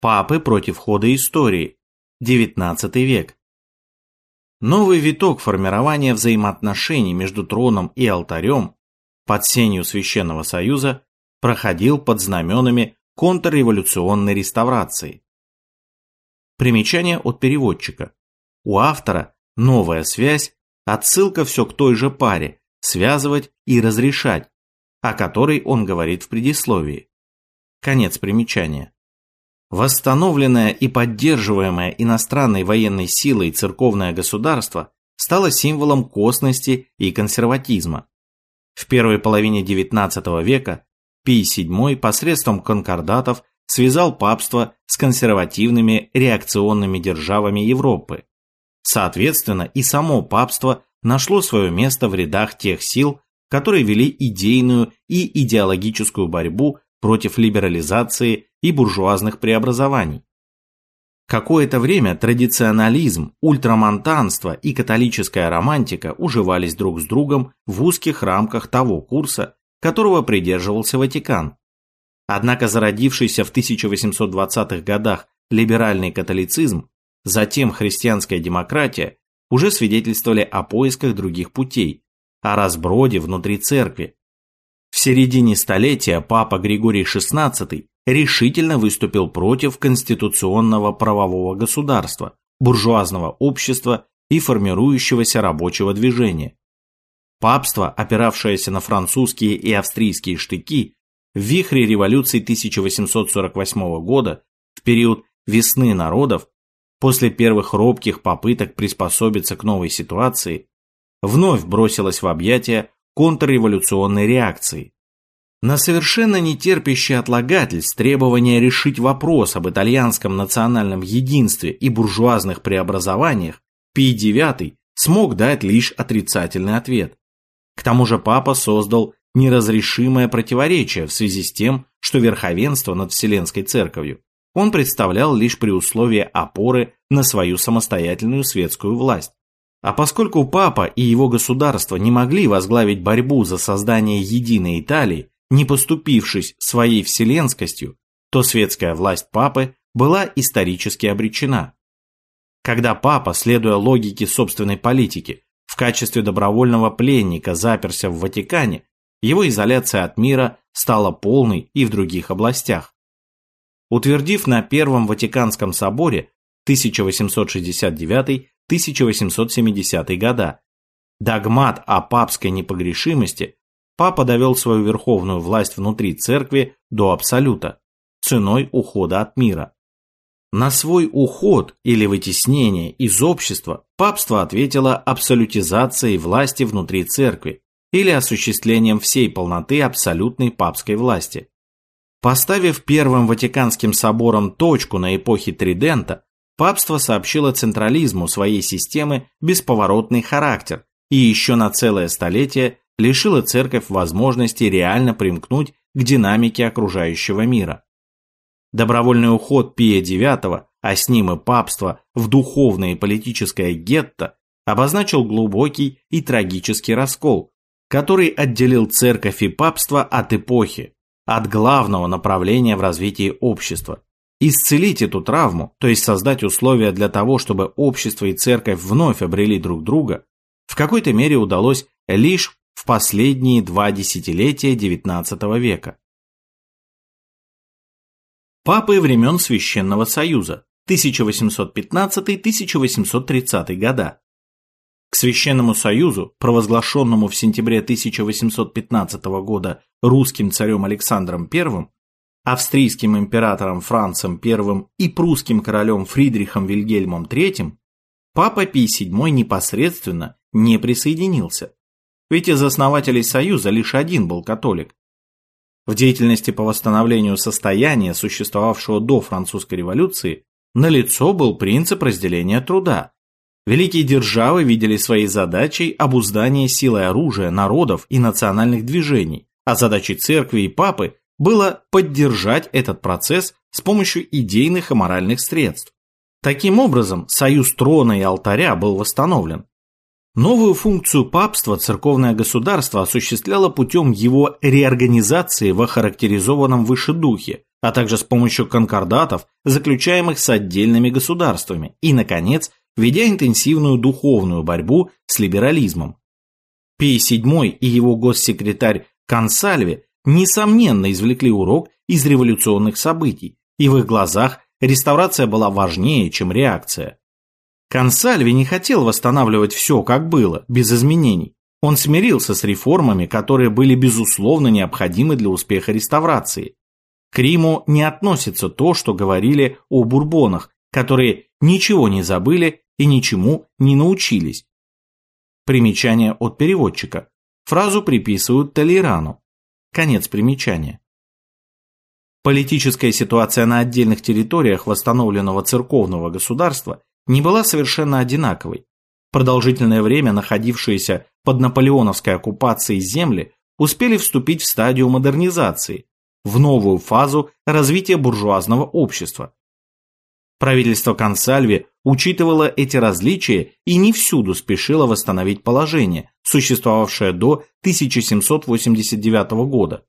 Папы против хода истории. XIX век. Новый виток формирования взаимоотношений между троном и алтарем под сенью Священного Союза проходил под знаменами контрреволюционной реставрации. Примечание от переводчика. У автора новая связь, отсылка все к той же паре, связывать и разрешать, о которой он говорит в предисловии. Конец примечания. Восстановленное и поддерживаемое иностранной военной силой церковное государство стало символом косности и консерватизма. В первой половине XIX века Пий VII посредством конкордатов связал папство с консервативными реакционными державами Европы. Соответственно, и само папство нашло свое место в рядах тех сил, которые вели идейную и идеологическую борьбу против либерализации и буржуазных преобразований. Какое-то время традиционализм, ультрамонтанство и католическая романтика уживались друг с другом в узких рамках того курса, которого придерживался Ватикан. Однако зародившийся в 1820-х годах либеральный католицизм, затем христианская демократия, уже свидетельствовали о поисках других путей, о разброде внутри церкви. В середине столетия папа Григорий XVI решительно выступил против конституционного правового государства, буржуазного общества и формирующегося рабочего движения. Папство, опиравшееся на французские и австрийские штыки, в вихре революции 1848 года, в период «весны народов», после первых робких попыток приспособиться к новой ситуации, вновь бросилось в объятия контрреволюционной реакции. На совершенно нетерпящее отлагательств требование решить вопрос об итальянском национальном единстве и буржуазных преобразованиях Пий IX смог дать лишь отрицательный ответ. К тому же папа создал неразрешимое противоречие в связи с тем, что верховенство над Вселенской Церковью он представлял лишь при условии опоры на свою самостоятельную светскую власть. А поскольку папа и его государство не могли возглавить борьбу за создание единой Италии, не поступившись своей вселенскостью, то светская власть папы была исторически обречена. Когда папа, следуя логике собственной политики, в качестве добровольного пленника заперся в Ватикане, его изоляция от мира стала полной и в других областях. Утвердив на Первом Ватиканском соборе 1869-1870 года догмат о папской непогрешимости, папа довел свою верховную власть внутри церкви до абсолюта, ценой ухода от мира. На свой уход или вытеснение из общества папство ответило абсолютизацией власти внутри церкви или осуществлением всей полноты абсолютной папской власти. Поставив Первым Ватиканским собором точку на эпохе Тридента, папство сообщило централизму своей системы бесповоротный характер и еще на целое столетие лишила церковь возможности реально примкнуть к динамике окружающего мира. Добровольный уход Пия IX, а с ним и папство в духовное и политическое гетто, обозначил глубокий и трагический раскол, который отделил церковь и папство от эпохи, от главного направления в развитии общества. Исцелить эту травму, то есть создать условия для того, чтобы общество и церковь вновь обрели друг друга, в какой-то мере удалось лишь в последние два десятилетия XIX века. Папы времен Священного Союза 1815-1830 года. К Священному Союзу, провозглашенному в сентябре 1815 года русским царем Александром I, австрийским императором Францем I и прусским королем Фридрихом Вильгельмом III, Папа Пий VII непосредственно не присоединился. Ведь из основателей Союза лишь один был католик. В деятельности по восстановлению состояния, существовавшего до французской революции, налицо был принцип разделения труда. Великие державы видели своей задачей обуздание силой оружия народов и национальных движений, а задачей церкви и папы было поддержать этот процесс с помощью идейных и моральных средств. Таким образом, союз трона и алтаря был восстановлен. Новую функцию папства церковное государство осуществляло путем его реорганизации в охарактеризованном выше духе, а также с помощью конкордатов, заключаемых с отдельными государствами, и, наконец, ведя интенсивную духовную борьбу с либерализмом. Пий VII и его госсекретарь Консальви несомненно извлекли урок из революционных событий, и в их глазах реставрация была важнее, чем реакция. Консальви не хотел восстанавливать все, как было, без изменений. Он смирился с реформами, которые были безусловно необходимы для успеха реставрации. К Риму не относится то, что говорили о бурбонах, которые ничего не забыли и ничему не научились. Примечание от переводчика. Фразу приписывают Толерану. Конец примечания. Политическая ситуация на отдельных территориях восстановленного церковного государства не была совершенно одинаковой. Продолжительное время находившиеся под наполеоновской оккупацией земли успели вступить в стадию модернизации, в новую фазу развития буржуазного общества. Правительство Консальви учитывало эти различия и не всюду спешило восстановить положение, существовавшее до 1789 года.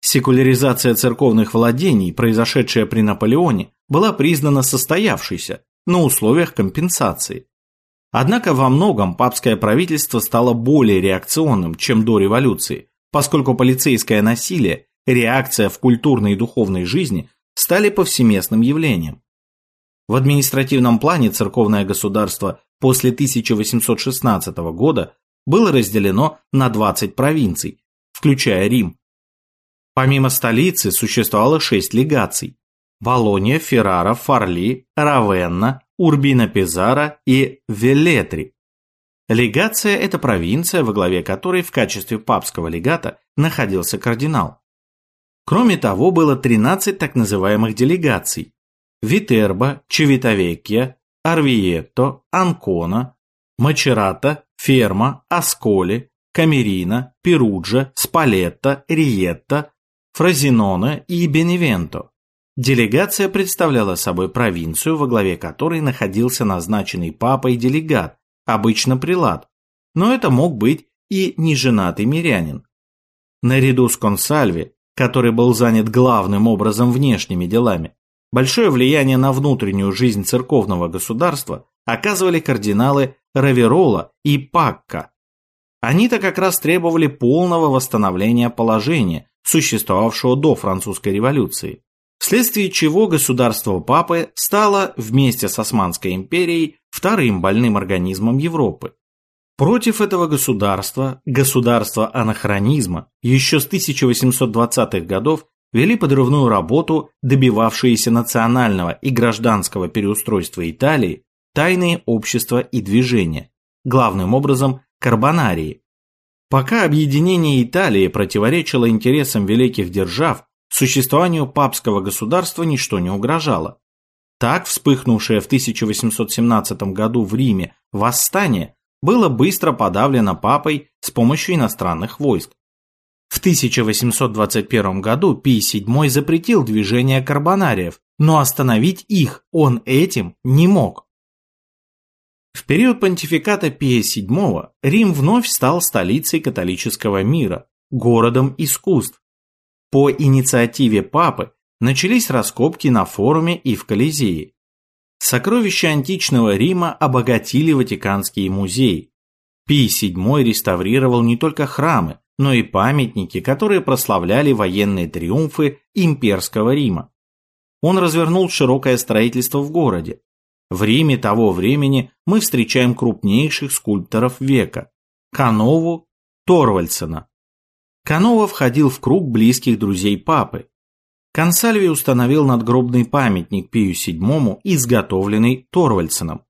Секуляризация церковных владений, произошедшая при Наполеоне, была признана состоявшейся на условиях компенсации. Однако во многом папское правительство стало более реакционным, чем до революции, поскольку полицейское насилие, реакция в культурной и духовной жизни стали повсеместным явлением. В административном плане церковное государство после 1816 года было разделено на 20 провинций, включая Рим. Помимо столицы существовало шесть легаций – Болонья, Феррара, Фарли, Равенна, Урбина Пизара и Велетри. Легация – это провинция, во главе которой в качестве папского легата находился кардинал. Кроме того, было 13 так называемых делегаций – Витерба, Чевитовекья, Арвиетто, Анкона, Мачерата, Ферма, Асколи, Камерина, Перуджа, Спалетта, Риетта, Фразиноне и Беневенто. Делегация представляла собой провинцию, во главе которой находился назначенный папой делегат, обычно прилад, но это мог быть и неженатый мирянин. Наряду с консальви, который был занят главным образом внешними делами, большое влияние на внутреннюю жизнь церковного государства оказывали кардиналы Раверола и Пакка. Они-то как раз требовали полного восстановления положения, существовавшего до французской революции вследствие чего государство Папы стало вместе с Османской империей вторым больным организмом Европы. Против этого государства, государства анахронизма, еще с 1820-х годов вели подрывную работу, добивавшиеся национального и гражданского переустройства Италии, тайные общества и движения, главным образом карбонарии. Пока объединение Италии противоречило интересам великих держав, существованию папского государства ничто не угрожало. Так вспыхнувшее в 1817 году в Риме восстание было быстро подавлено папой с помощью иностранных войск. В 1821 году Пий VII запретил движение карбонариев, но остановить их он этим не мог. В период понтификата Пия VII Рим вновь стал столицей католического мира, городом искусств, по инициативе папы начались раскопки на форуме и в Колизее. Сокровища античного Рима обогатили Ватиканские музеи. Пий VII реставрировал не только храмы, но и памятники, которые прославляли военные триумфы имперского Рима. Он развернул широкое строительство в городе. В Риме того времени мы встречаем крупнейших скульпторов века – Канову, Торвальдсена, Канова входил в круг близких друзей папы. Консальви установил надгробный памятник Пию VII, изготовленный Торвальдсеном.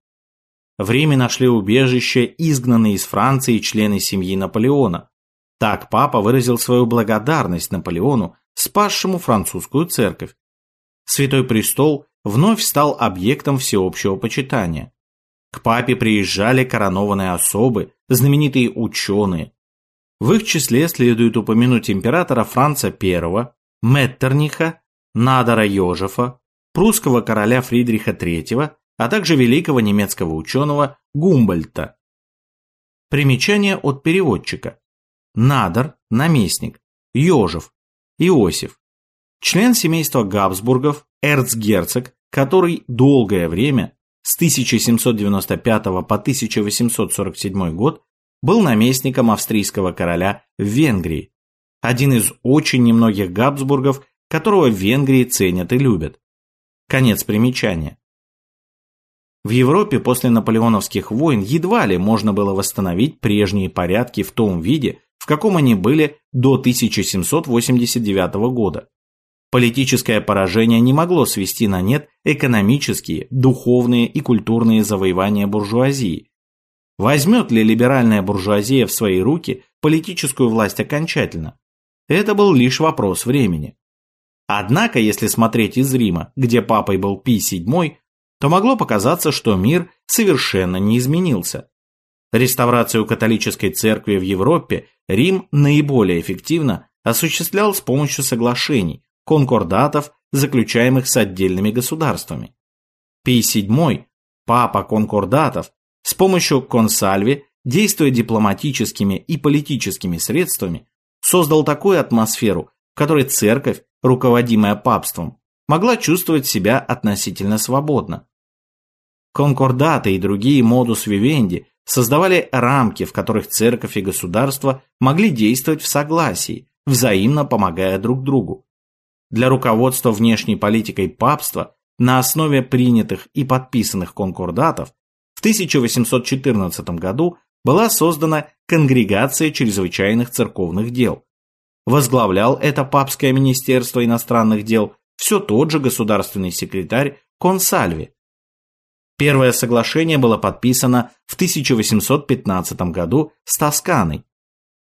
В Риме нашли убежище изгнанные из Франции члены семьи Наполеона. Так папа выразил свою благодарность Наполеону, спасшему французскую церковь. Святой престол вновь стал объектом всеобщего почитания. К папе приезжали коронованные особы, знаменитые ученые, в их числе следует упомянуть императора Франца I, Меттерниха, Надора Йожефа, прусского короля Фридриха III, а также великого немецкого ученого Гумбольта. Примечание от переводчика. Надор – наместник, Йожев – Иосиф. член семейства Габсбургов, эрцгерцог, который долгое время, с 1795 по 1847 год, был наместником австрийского короля в Венгрии, один из очень немногих Габсбургов, которого в Венгрии ценят и любят. Конец примечания. В Европе после наполеоновских войн едва ли можно было восстановить прежние порядки в том виде, в каком они были до 1789 года. Политическое поражение не могло свести на нет экономические, духовные и культурные завоевания буржуазии. Возьмет ли либеральная буржуазия в свои руки политическую власть окончательно? Это был лишь вопрос времени. Однако, если смотреть из Рима, где папой был Пий VII, то могло показаться, что мир совершенно не изменился. Реставрацию католической церкви в Европе Рим наиболее эффективно осуществлял с помощью соглашений, конкордатов, заключаемых с отдельными государствами. Пий VII, папа конкордатов, с помощью консальви, действуя дипломатическими и политическими средствами, создал такую атмосферу, в которой церковь, руководимая папством, могла чувствовать себя относительно свободно. Конкордаты и другие модус вивенди создавали рамки, в которых церковь и государство могли действовать в согласии, взаимно помогая друг другу. Для руководства внешней политикой папства на основе принятых и подписанных конкордатов 1814 году была создана Конгрегация чрезвычайных церковных дел. Возглавлял это папское министерство иностранных дел все тот же государственный секретарь Консальви, Первое соглашение было подписано в 1815 году с Тосканой.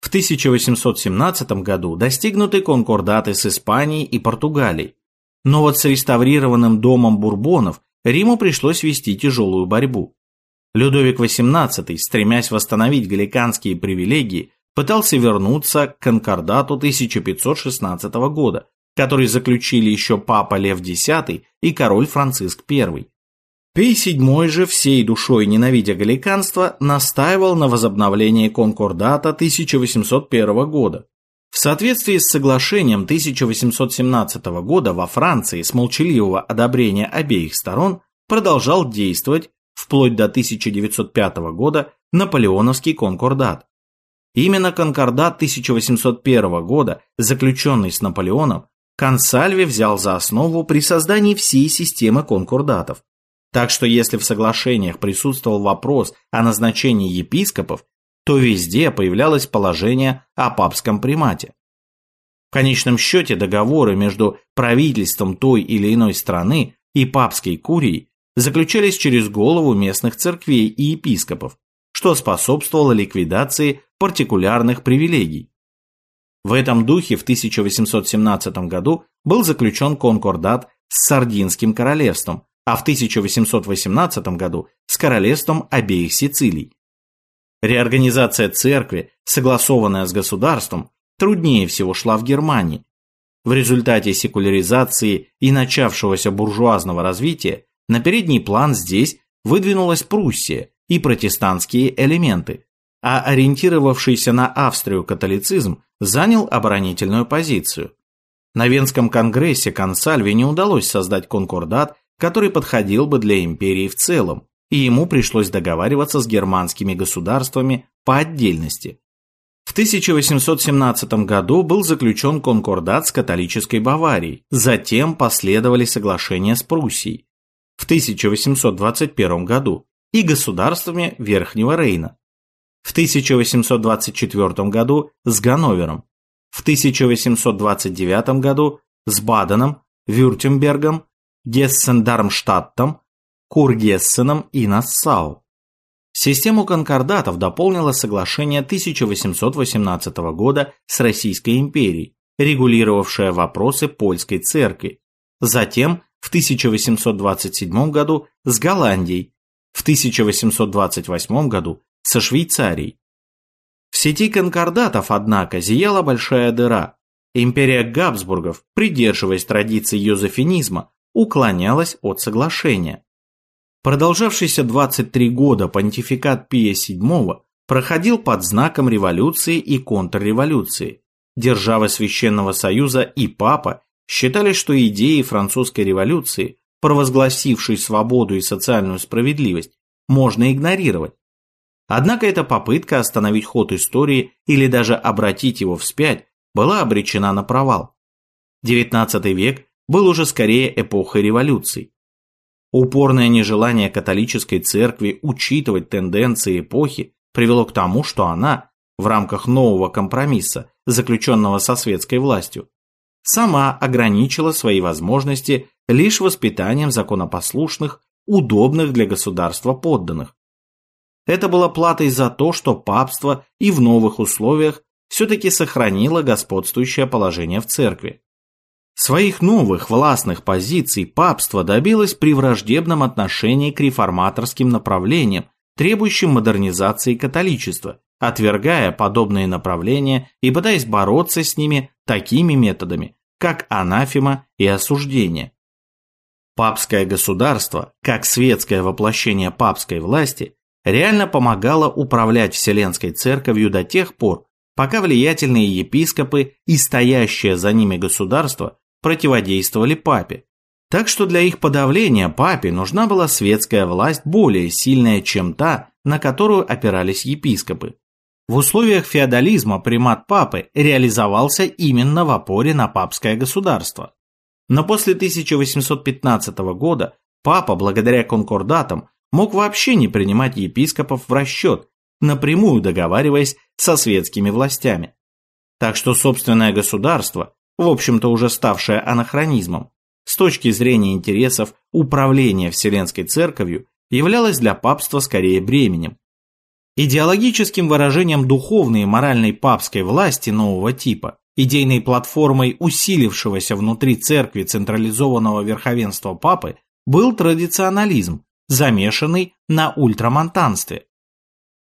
В 1817 году достигнуты конкордаты с Испанией и Португалией. Но вот с реставрированным домом Бурбонов Риму пришлось вести тяжелую борьбу. Людовик XVIII, стремясь восстановить галиканские привилегии, пытался вернуться к конкордату 1516 года, который заключили еще папа Лев X и король Франциск I. Пей VII же, всей душой ненавидя галиканство, настаивал на возобновлении конкордата 1801 года. В соответствии с соглашением 1817 года во Франции с молчаливого одобрения обеих сторон продолжал действовать вплоть до 1905 года Наполеоновский конкордат. Именно конкордат 1801 года, заключенный с Наполеоном, Консальви взял за основу при создании всей системы конкордатов. Так что если в соглашениях присутствовал вопрос о назначении епископов, то везде появлялось положение о папском примате. В конечном счете договоры между правительством той или иной страны и папской курией заключались через голову местных церквей и епископов, что способствовало ликвидации партикулярных привилегий. В этом духе в 1817 году был заключен конкордат с Сардинским королевством, а в 1818 году с королевством обеих Сицилий. Реорганизация церкви, согласованная с государством, труднее всего шла в Германии. В результате секуляризации и начавшегося буржуазного развития на передний план здесь выдвинулась Пруссия и протестантские элементы, а ориентировавшийся на Австрию католицизм занял оборонительную позицию. На Венском конгрессе Консальве не удалось создать конкордат который подходил бы для империи в целом, и ему пришлось договариваться с германскими государствами по отдельности. В 1817 году был заключен конкордат с католической Баварией, затем последовали соглашения с Пруссией. В 1821 году и государствами Верхнего Рейна. В 1824 году с Ганновером. В 1829 году с Баденом, Вюртембергом Гессен-Дармштадтом, Кургессеном и Нассау. Систему конкордатов дополнило соглашение 1818 года с Российской империей, регулировавшее вопросы польской церкви. Затем в 1827 году с Голландией, в 1828 году со Швейцарией. В сети конкордатов, однако, зияла большая дыра. Империя Габсбургов, придерживаясь традиций юзефинизма, уклонялась от соглашения. Продолжавшийся 23 года понтификат Пия VII проходил под знаком революции и контрреволюции. Державы Священного Союза и Папа считали, что идеи французской революции, провозгласившей свободу и социальную справедливость, можно игнорировать. Однако эта попытка остановить ход истории или даже обратить его вспять была обречена на провал. XIX век был уже скорее эпохой революций. Упорное нежелание католической церкви учитывать тенденции эпохи привело к тому, что она, в рамках нового компромисса, заключенного со светской властью, сама ограничила свои возможности лишь воспитанием законопослушных, удобных для государства подданных. Это было платой за то, что папство и в новых условиях все-таки сохранило господствующее положение в церкви. Своих новых властных позиций папство добилось при враждебном отношении к реформаторским направлениям, требующим модернизации католичества, отвергая подобные направления и пытаясь бороться с ними такими методами, как анафема и осуждение. Папское государство, как светское воплощение папской власти, реально помогало управлять Вселенской Церковью до тех пор, пока влиятельные епископы и стоящее за ними государство противодействовали папе. Так что для их подавления папе нужна была светская власть более сильная, чем та, на которую опирались епископы. В условиях феодализма примат папы реализовался именно в опоре на папское государство. Но после 1815 года папа, благодаря конкордатам, мог вообще не принимать епископов в расчет, напрямую договариваясь со светскими властями. Так что собственное государство в общем-то уже ставшее анахронизмом, с точки зрения интересов управления Вселенской Церковью, являлось для папства скорее бременем. Идеологическим выражением духовной и моральной папской власти нового типа, идейной платформой усилившегося внутри церкви централизованного верховенства папы, был традиционализм, замешанный на ультрамонтанстве.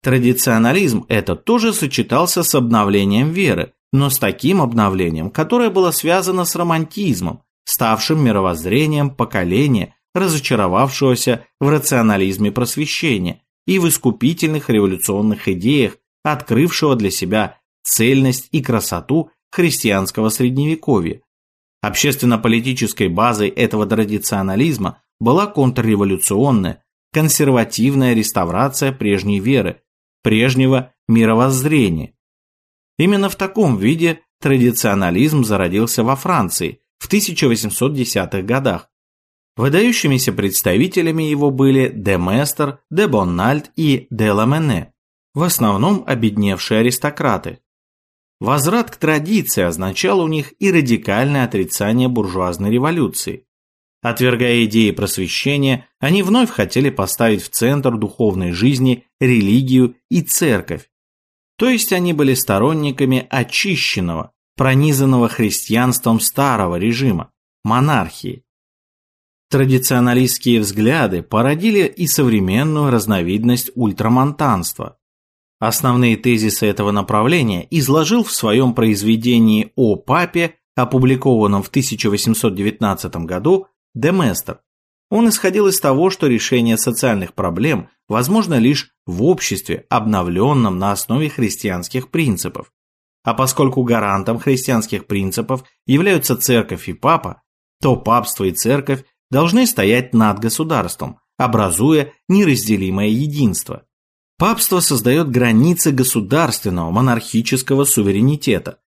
Традиционализм этот тоже сочетался с обновлением веры, но с таким обновлением, которое было связано с романтизмом, ставшим мировоззрением поколения, разочаровавшегося в рационализме просвещения и в искупительных революционных идеях, открывшего для себя цельность и красоту христианского средневековья. Общественно-политической базой этого традиционализма была контрреволюционная, консервативная реставрация прежней веры, прежнего мировоззрения, Именно в таком виде традиционализм зародился во Франции в 1810-х годах. Выдающимися представителями его были де Местер, де Боннальд и де Ламене, в основном обедневшие аристократы. Возврат к традиции означал у них и радикальное отрицание буржуазной революции. Отвергая идеи просвещения, они вновь хотели поставить в центр духовной жизни религию и церковь, то есть они были сторонниками очищенного, пронизанного христианством старого режима, монархии. Традиционалистские взгляды породили и современную разновидность ультрамонтанства. Основные тезисы этого направления изложил в своем произведении «О папе», опубликованном в 1819 году, Деместер. Он исходил из того, что решение социальных проблем возможно лишь в обществе, обновленном на основе христианских принципов. А поскольку гарантом христианских принципов являются церковь и папа, то папство и церковь должны стоять над государством, образуя неразделимое единство. Папство создает границы государственного монархического суверенитета.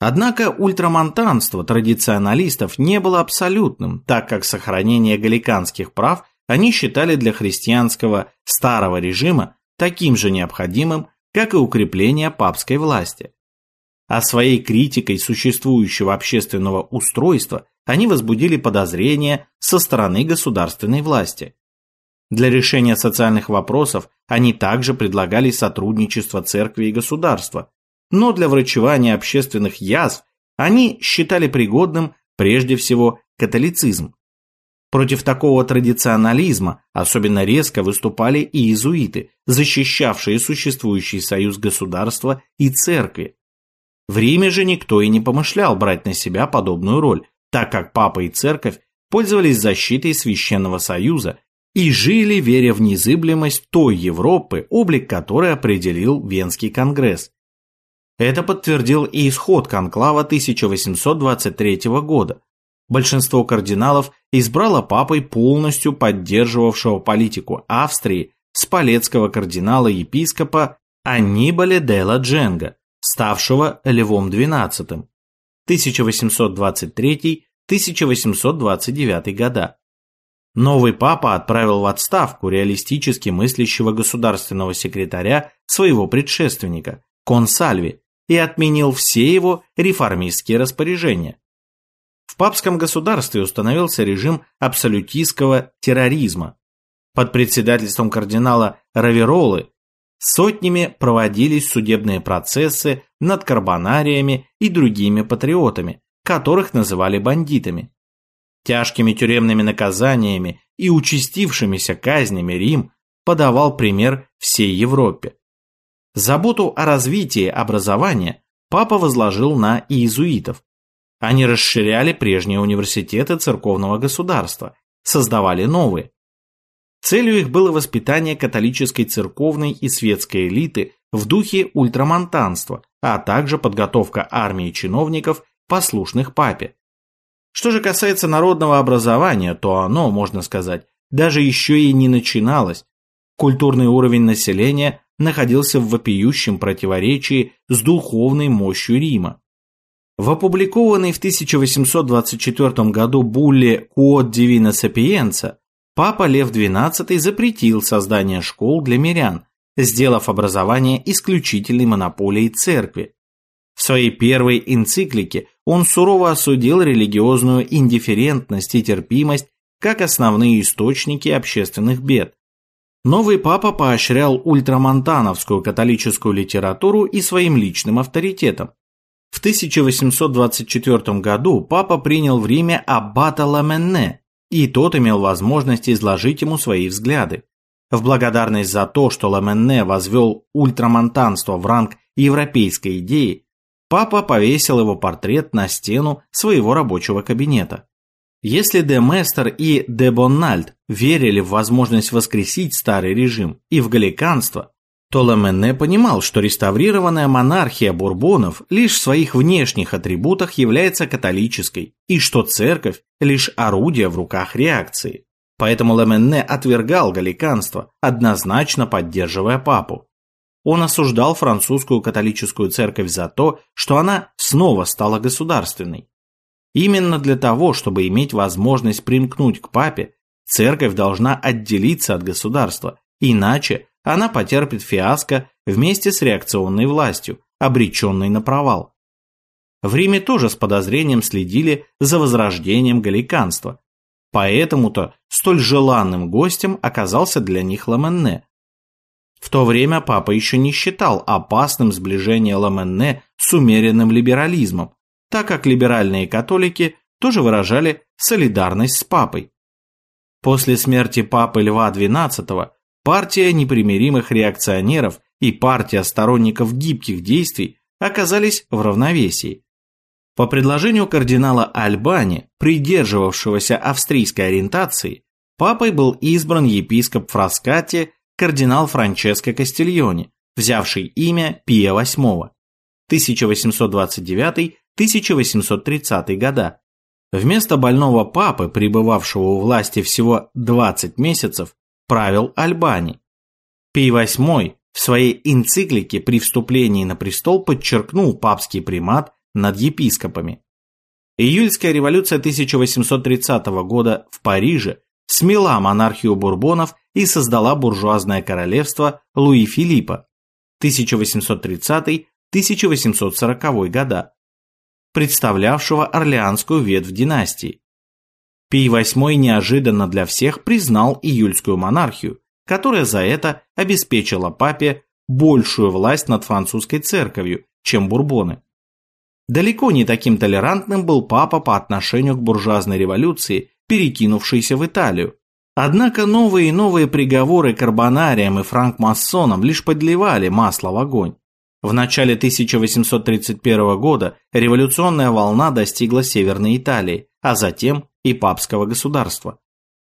Однако ультрамонтанство традиционалистов не было абсолютным, так как сохранение галиканских прав они считали для христианского старого режима таким же необходимым, как и укрепление папской власти. А своей критикой существующего общественного устройства они возбудили подозрения со стороны государственной власти. Для решения социальных вопросов они также предлагали сотрудничество церкви и государства, но для врачевания общественных язв они считали пригодным прежде всего католицизм. Против такого традиционализма особенно резко выступали и иезуиты, защищавшие существующий союз государства и церкви. В Риме же никто и не помышлял брать на себя подобную роль, так как папа и церковь пользовались защитой священного союза и жили, веря в незыблемость той Европы, облик которой определил Венский конгресс. Это подтвердил и исход конклава 1823 года, большинство кардиналов избрало папой полностью поддерживавшего политику Австрии спалецкого кардинала-епископа Аннибале де ла Дженга, ставшего Львом XII, 1823-1829 года. Новый папа отправил в отставку реалистически мыслящего государственного секретаря своего предшественника, Консальви, и отменил все его реформистские распоряжения. В папском государстве установился режим абсолютистского терроризма. Под председательством кардинала Раверолы сотнями проводились судебные процессы над карбонариями и другими патриотами, которых называли бандитами. Тяжкими тюремными наказаниями и участившимися казнями Рим подавал пример всей Европе. Заботу о развитии образования папа возложил на иезуитов. Они расширяли прежние университеты церковного государства, создавали новые. Целью их было воспитание католической церковной и светской элиты в духе ультрамонтанства, а также подготовка армии чиновников, послушных папе. Что же касается народного образования, то оно, можно сказать, даже еще и не начиналось. Культурный уровень населения находился в вопиющем противоречии с духовной мощью Рима. В опубликованной в 1824 году булле «Quod Divina Sapienza» Папа Лев XII запретил создание школ для мирян, сделав образование исключительной монополией церкви. В своей первой энциклике он сурово осудил религиозную индифферентность и терпимость как основные источники общественных бед. Новый папа поощрял ультрамонтановскую католическую литературу и своим личным авторитетом. В 1824 году папа принял в Риме аббата Ламенне, и тот имел возможность изложить ему свои взгляды. В благодарность за то, что Ламенне возвел ультрамонтанство в ранг европейской идеи, папа повесил его портрет на стену своего рабочего кабинета. Если де Местер и де Боннальд верили в возможность воскресить старый режим и в галиканство, то Ламенне понимал, что реставрированная монархия бурбонов лишь в своих внешних атрибутах является католической, и что церковь – лишь орудие в руках реакции. Поэтому Ламенне отвергал галиканство, однозначно поддерживая папу. Он осуждал французскую католическую церковь за то, что она снова стала государственной. Именно для того, чтобы иметь возможность примкнуть к папе, церковь должна отделиться от государства, иначе она потерпит фиаско вместе с реакционной властью, обреченной на провал. В Риме тоже с подозрением следили за возрождением галиканства, поэтому-то столь желанным гостем оказался для них Ламенне. В то время папа еще не считал опасным сближение Ламенне с умеренным либерализмом, так как либеральные католики тоже выражали солидарность с папой. После смерти папы Льва XII партия непримиримых реакционеров и партия сторонников гибких действий оказались в равновесии. По предложению кардинала Альбани, придерживавшегося австрийской ориентации, папой был избран епископ Фраскати кардинал Франческо Кастильони, взявший имя Пия VIII, 1829 1830 года. Вместо больного папы, пребывавшего у власти всего 20 месяцев, правил Альбани. Пий VIII в своей энциклике при вступлении на престол подчеркнул папский примат над епископами. Июльская революция 1830 года в Париже смела монархию бурбонов и создала буржуазное королевство Луи Филиппа 1830-1840 года, представлявшего орлеанскую ветвь династии. Пий VIII неожиданно для всех признал июльскую монархию, которая за это обеспечила папе большую власть над французской церковью, чем бурбоны. Далеко не таким толерантным был папа по отношению к буржуазной революции, перекинувшейся в Италию. Однако новые и новые приговоры карбонариям и франкмассонам лишь подливали масло в огонь. В начале 1831 года революционная волна достигла Северной Италии, а затем и папского государства.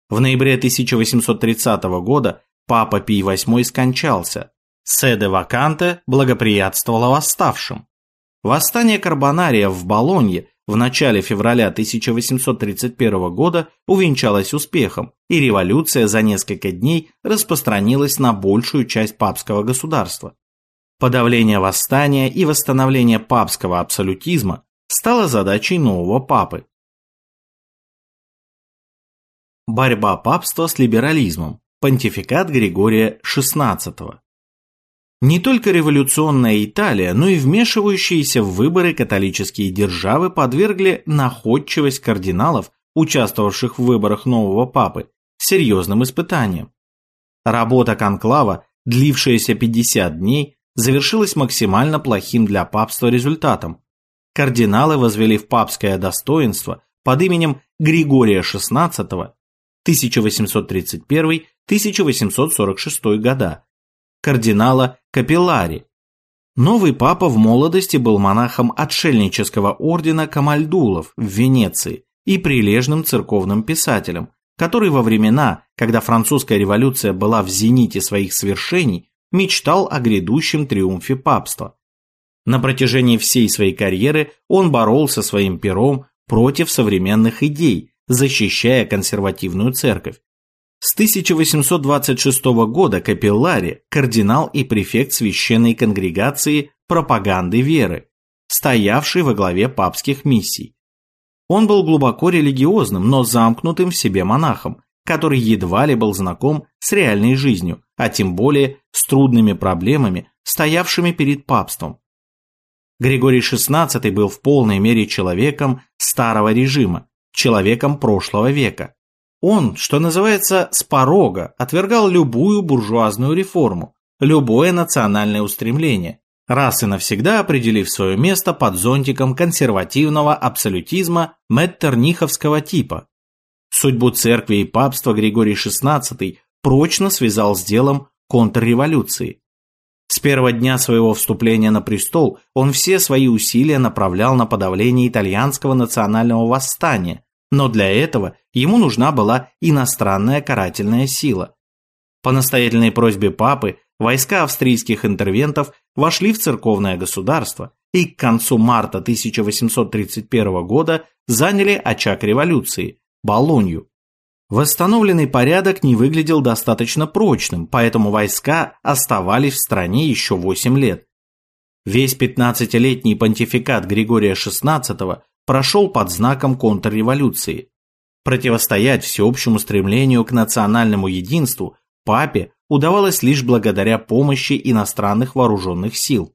В ноябре 1830 года папа Пий VIII скончался. Седе Ваканте благоприятствовало восставшим. Восстание Карбонария в Болонье в начале февраля 1831 года увенчалась успехом, и революция за несколько дней распространилась на большую часть папского государства. Подавление восстания и восстановление папского абсолютизма стало задачей нового папы. Борьба папства с либерализмом. Понтификат Григория XVI. Не только революционная Италия, но и вмешивающиеся в выборы католические державы подвергли находчивость кардиналов, участвовавших в выборах нового папы, серьезным испытаниям. Работа конклава, длившаяся 50 дней, завершилась максимально плохим для папства результатом. Кардиналы возвели в папское достоинство под именем Григория XVI 1831-1846 года кардинала Капеллари. Новый папа в молодости был монахом отшельнического ордена Камальдулов в Венеции и прилежным церковным писателем, который во времена, когда французская революция была в зените своих свершений, мечтал о грядущем триумфе папства. На протяжении всей своей карьеры он боролся своим пером против современных идей, защищая консервативную церковь. С 1826 года Капеллари – кардинал и префект священной конгрегации пропаганды веры, стоявший во главе папских миссий. Он был глубоко религиозным, но замкнутым в себе монахом, который едва ли был знаком с реальной жизнью, а тем более с трудными проблемами, стоявшими перед папством. Григорий XVI был в полной мере человеком старого режима, человеком прошлого века. Он, что называется, с порога отвергал любую буржуазную реформу, любое национальное устремление, раз и навсегда определив свое место под зонтиком консервативного абсолютизма меттерниховского типа. Судьбу церкви и папства Григорий XVI прочно связал с делом контрреволюции. С первого дня своего вступления на престол он все свои усилия направлял на подавление итальянского национального восстания, но для этого ему нужна была иностранная карательная сила. По настоятельной просьбе папы войска австрийских интервентов вошли в церковное государство и к концу марта 1831 года заняли очаг революции – Болонью. Восстановленный порядок не выглядел достаточно прочным, поэтому войска оставались в стране еще 8 лет. Весь 15-летний понтификат Григория XVI прошел под знаком контрреволюции. Противостоять всеобщему стремлению к национальному единству папе удавалось лишь благодаря помощи иностранных вооруженных сил.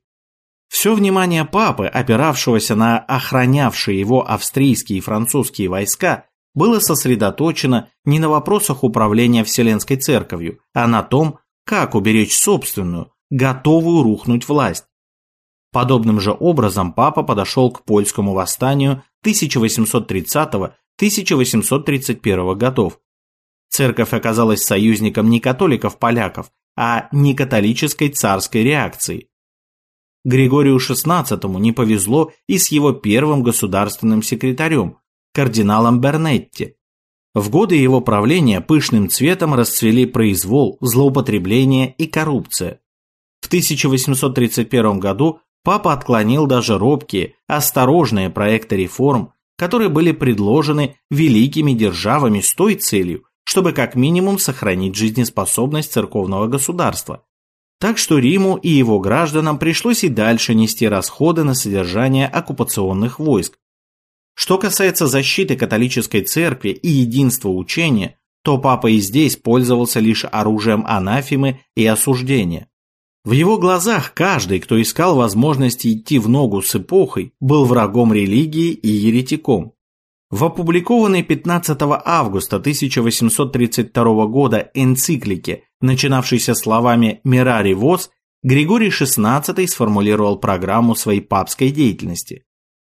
Все внимание папы, опиравшегося на охранявшие его австрийские и французские войска, было сосредоточено не на вопросах управления Вселенской Церковью, а на том, как уберечь собственную, готовую рухнуть власть. Подобным же образом папа подошел к польскому восстанию 1830-1831 годов. Церковь оказалась союзником не католиков-поляков, а не католической царской реакции. Григорию XVI не повезло и с его первым государственным секретарем, кардиналом Бернетти. В годы его правления пышным цветом расцвели произвол, злоупотребление и коррупция. В 1831 году папа отклонил даже робкие, осторожные проекты реформ, которые были предложены великими державами с той целью, чтобы как минимум сохранить жизнеспособность церковного государства. Так что Риму и его гражданам пришлось и дальше нести расходы на содержание оккупационных войск. Что касается защиты католической церкви и единства учения, то папа и здесь пользовался лишь оружием анафемы и осуждения. В его глазах каждый, кто искал возможности идти в ногу с эпохой, был врагом религии и еретиком. В опубликованной 15 августа 1832 года энциклике, начинавшейся словами «Мирари Вос», Григорий XVI сформулировал программу своей папской деятельности.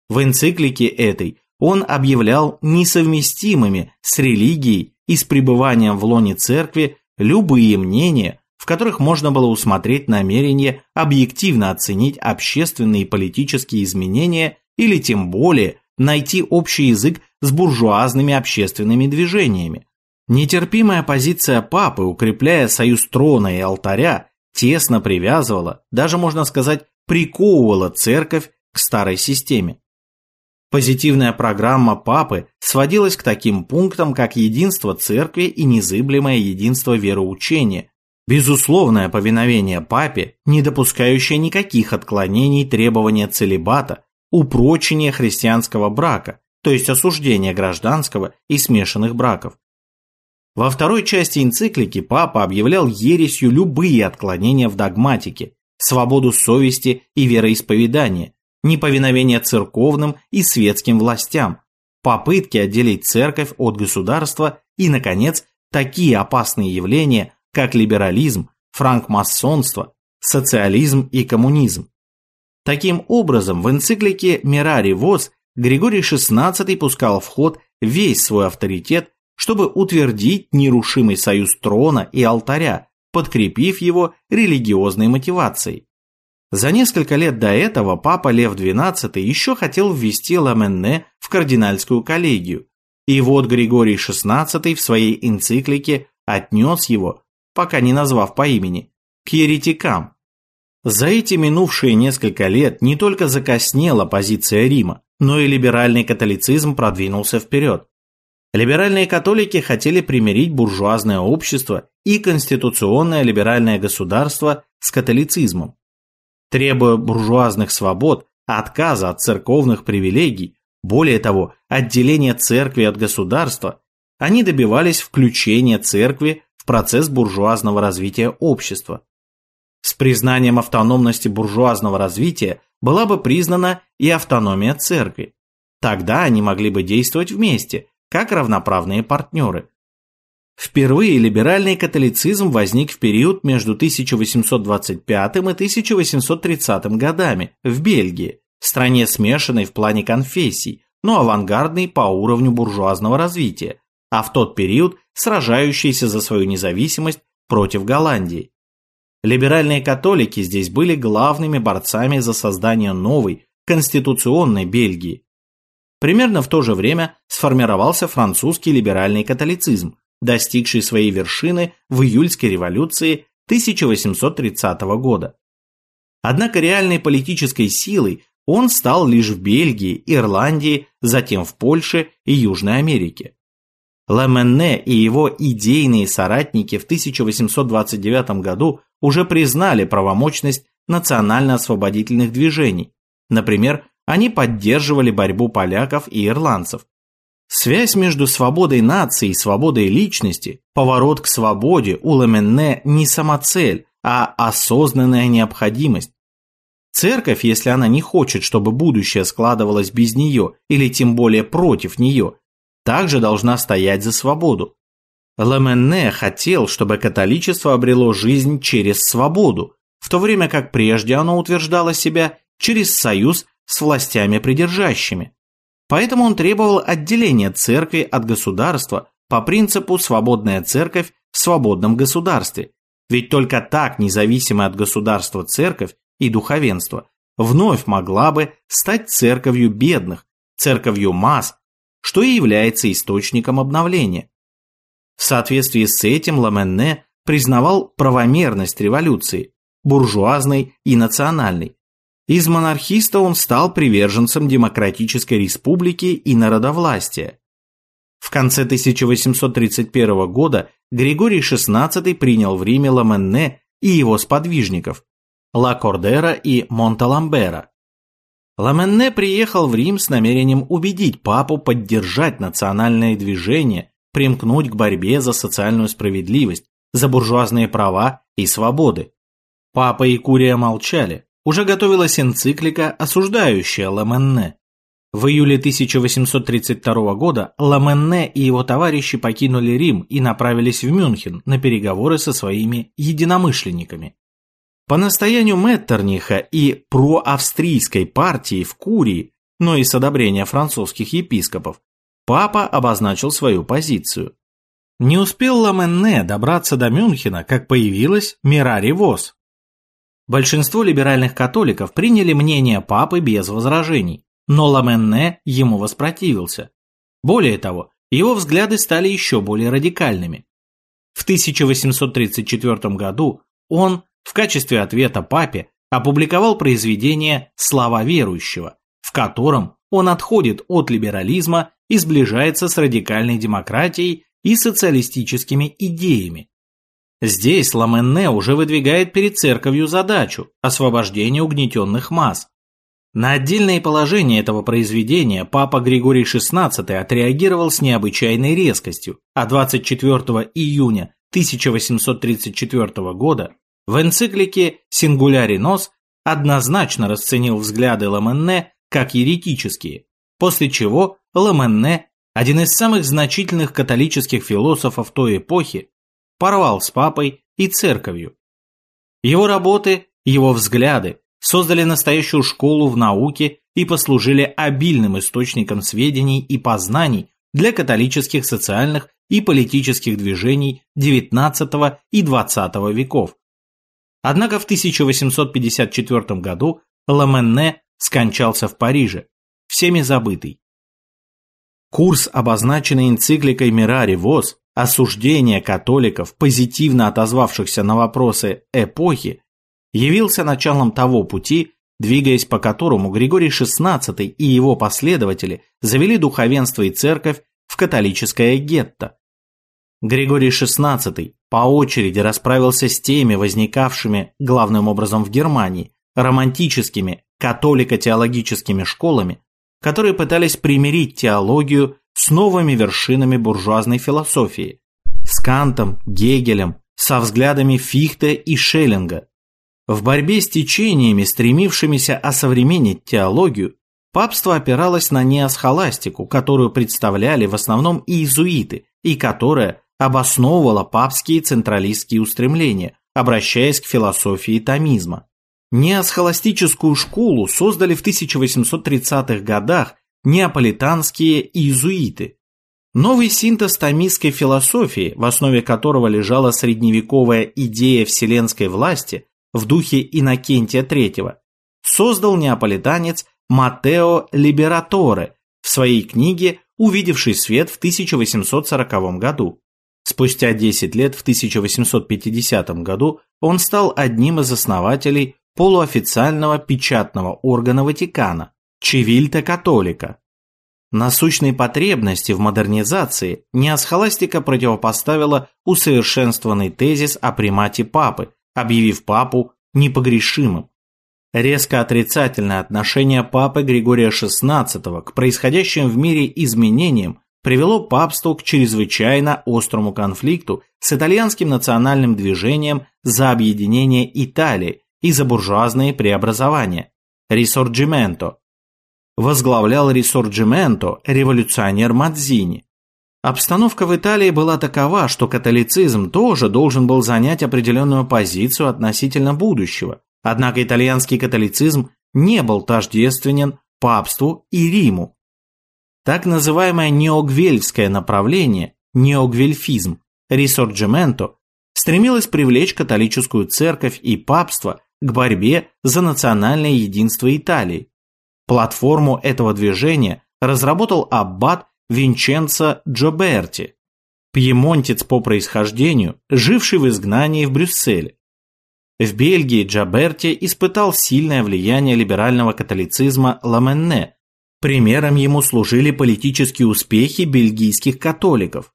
В энциклике этой он объявлял несовместимыми с религией и с пребыванием в лоне церкви любые мнения, в которых можно было усмотреть намерение объективно оценить общественные и политические изменения или тем более найти общий язык с буржуазными общественными движениями. Нетерпимая позиция папы, укрепляя союз трона и алтаря, тесно привязывала, даже можно сказать, приковывала церковь к старой системе. Позитивная программа папы сводилась к таким пунктам, как единство церкви и незыблемое единство вероучения, безусловное повиновение папе, не допускающее никаких отклонений требования целебата, упрочение христианского брака, то есть осуждение гражданского и смешанных браков. Во второй части энциклики папа объявлял ересью любые отклонения в догматике, свободу совести и вероисповедания, неповиновение церковным и светским властям, попытки отделить церковь от государства и, наконец, такие опасные явления, как либерализм, франкмасонство, социализм и коммунизм. Таким образом, в энциклике «Мирари Воз» Григорий XVI пускал в ход весь свой авторитет, чтобы утвердить нерушимый союз трона и алтаря, подкрепив его религиозной мотивацией. За несколько лет до этого папа Лев XII еще хотел ввести Ламенне в кардинальскую коллегию, и вот Григорий XVI в своей энциклике отнес его, пока не назвав по имени, к еретикам. За эти минувшие несколько лет не только закоснела позиция Рима, но и либеральный католицизм продвинулся вперед. Либеральные католики хотели примирить буржуазное общество и конституционное либеральное государство с католицизмом требуя буржуазных свобод, отказа от церковных привилегий, более того, отделения церкви от государства, они добивались включения церкви в процесс буржуазного развития общества. С признанием автономности буржуазного развития была бы признана и автономия церкви. Тогда они могли бы действовать вместе, как равноправные партнеры. Впервые либеральный католицизм возник в период между 1825 и 1830 годами в Бельгии, стране смешанной в плане конфессий, но авангардной по уровню буржуазного развития, а в тот период сражающейся за свою независимость против Голландии. Либеральные католики здесь были главными борцами за создание новой, конституционной Бельгии. Примерно в то же время сформировался французский либеральный католицизм, достигший своей вершины в июльской революции 1830 года. Однако реальной политической силой он стал лишь в Бельгии, Ирландии, затем в Польше и Южной Америке. Ламенне и его идейные соратники в 1829 году уже признали правомочность национально-освободительных движений. Например, они поддерживали борьбу поляков и ирландцев, Связь между свободой нации и свободой личности, поворот к свободе у Ламенне не самоцель, а осознанная необходимость. Церковь, если она не хочет, чтобы будущее складывалось без нее или тем более против нее, также должна стоять за свободу. Ламенне хотел, чтобы католичество обрело жизнь через свободу, в то время как прежде оно утверждало себя через союз с властями придержащими. Поэтому он требовал отделения церкви от государства по принципу «свободная церковь в свободном государстве», ведь только так независимая от государства церковь и духовенство вновь могла бы стать церковью бедных, церковью масс, что и является источником обновления. В соответствии с этим Ламенне признавал правомерность революции, буржуазной и национальной, из монархиста он стал приверженцем демократической республики и народовластия. В конце 1831 года Григорий XVI принял в Риме Ламенне и его сподвижников Ла Кордера и Монталамбера. Ламенне приехал в Рим с намерением убедить папу поддержать национальное движение, примкнуть к борьбе за социальную справедливость, за буржуазные права и свободы. Папа и Курия молчали, уже готовилась энциклика, осуждающая Ламенне. В июле 1832 года Ламенне и его товарищи покинули Рим и направились в Мюнхен на переговоры со своими единомышленниками. По настоянию Меттерниха и проавстрийской партии в Курии, но и с одобрения французских епископов, папа обозначил свою позицию. Не успел Ламенне добраться до Мюнхена, как появилась Мирари Большинство либеральных католиков приняли мнение папы без возражений, но Ламенне ему воспротивился. Более того, его взгляды стали еще более радикальными. В 1834 году он в качестве ответа папе опубликовал произведение «Слова верующего», в котором он отходит от либерализма и сближается с радикальной демократией и социалистическими идеями. Здесь Ламенне уже выдвигает перед церковью задачу освобождения угнетенных масс. На отдельные положения этого произведения папа Григорий XVI отреагировал с необычайной резкостью, а 24 июня 1834 года в энциклике «Сингуляри нос» однозначно расценил взгляды Ламенне как еретические, после чего Ламенне, один из самых значительных католических философов той эпохи, порвал с папой и церковью. Его работы, его взгляды создали настоящую школу в науке и послужили обильным источником сведений и познаний для католических социальных и политических движений XIX и XX веков. Однако в 1854 году Ламенне скончался в Париже, всеми забытый. Курс, обозначенный энцикликой Мирари ВОЗ, осуждение католиков, позитивно отозвавшихся на вопросы эпохи, явился началом того пути, двигаясь по которому Григорий XVI и его последователи завели духовенство и церковь в католическое гетто. Григорий XVI по очереди расправился с теми возникавшими, главным образом в Германии, романтическими католико-теологическими школами, которые пытались примирить теологию с новыми вершинами буржуазной философии, с Кантом, Гегелем, со взглядами Фихте и Шеллинга. В борьбе с течениями, стремившимися осовременить теологию, папство опиралось на неосхоластику, которую представляли в основном иезуиты, и которая обосновывала папские централистские устремления, обращаясь к философии томизма. Неосхоластическую школу создали в 1830-х годах неаполитанские иезуиты. Новый синтез томистской философии, в основе которого лежала средневековая идея вселенской власти в духе Иннокентия III, создал неаполитанец Матео Либераторе в своей книге «Увидевший свет» в 1840 году. Спустя 10 лет, в 1850 году, он стал одним из основателей полуофициального печатного органа Ватикана Чивильта Католика. Насущной потребности в модернизации неосхоластика противопоставила усовершенствованный тезис о примате папы, объявив папу непогрешимым. Резко отрицательное отношение папы Григория XVI к происходящим в мире изменениям привело папство к чрезвычайно острому конфликту с итальянским национальным движением за объединение Италии и за буржуазные преобразования – Рисорджименто, возглавлял Рисорджименто революционер Мадзини. Обстановка в Италии была такова, что католицизм тоже должен был занять определенную позицию относительно будущего, однако итальянский католицизм не был тождественен папству и Риму. Так называемое неогвельское направление, неогвельфизм, рисорджименто, стремилось привлечь католическую церковь и папство к борьбе за национальное единство Италии, Платформу этого движения разработал аббат Винченцо Джоберти, пьемонтец по происхождению, живший в изгнании в Брюсселе. В Бельгии Джаберти испытал сильное влияние либерального католицизма Ламенне. Примером ему служили политические успехи бельгийских католиков.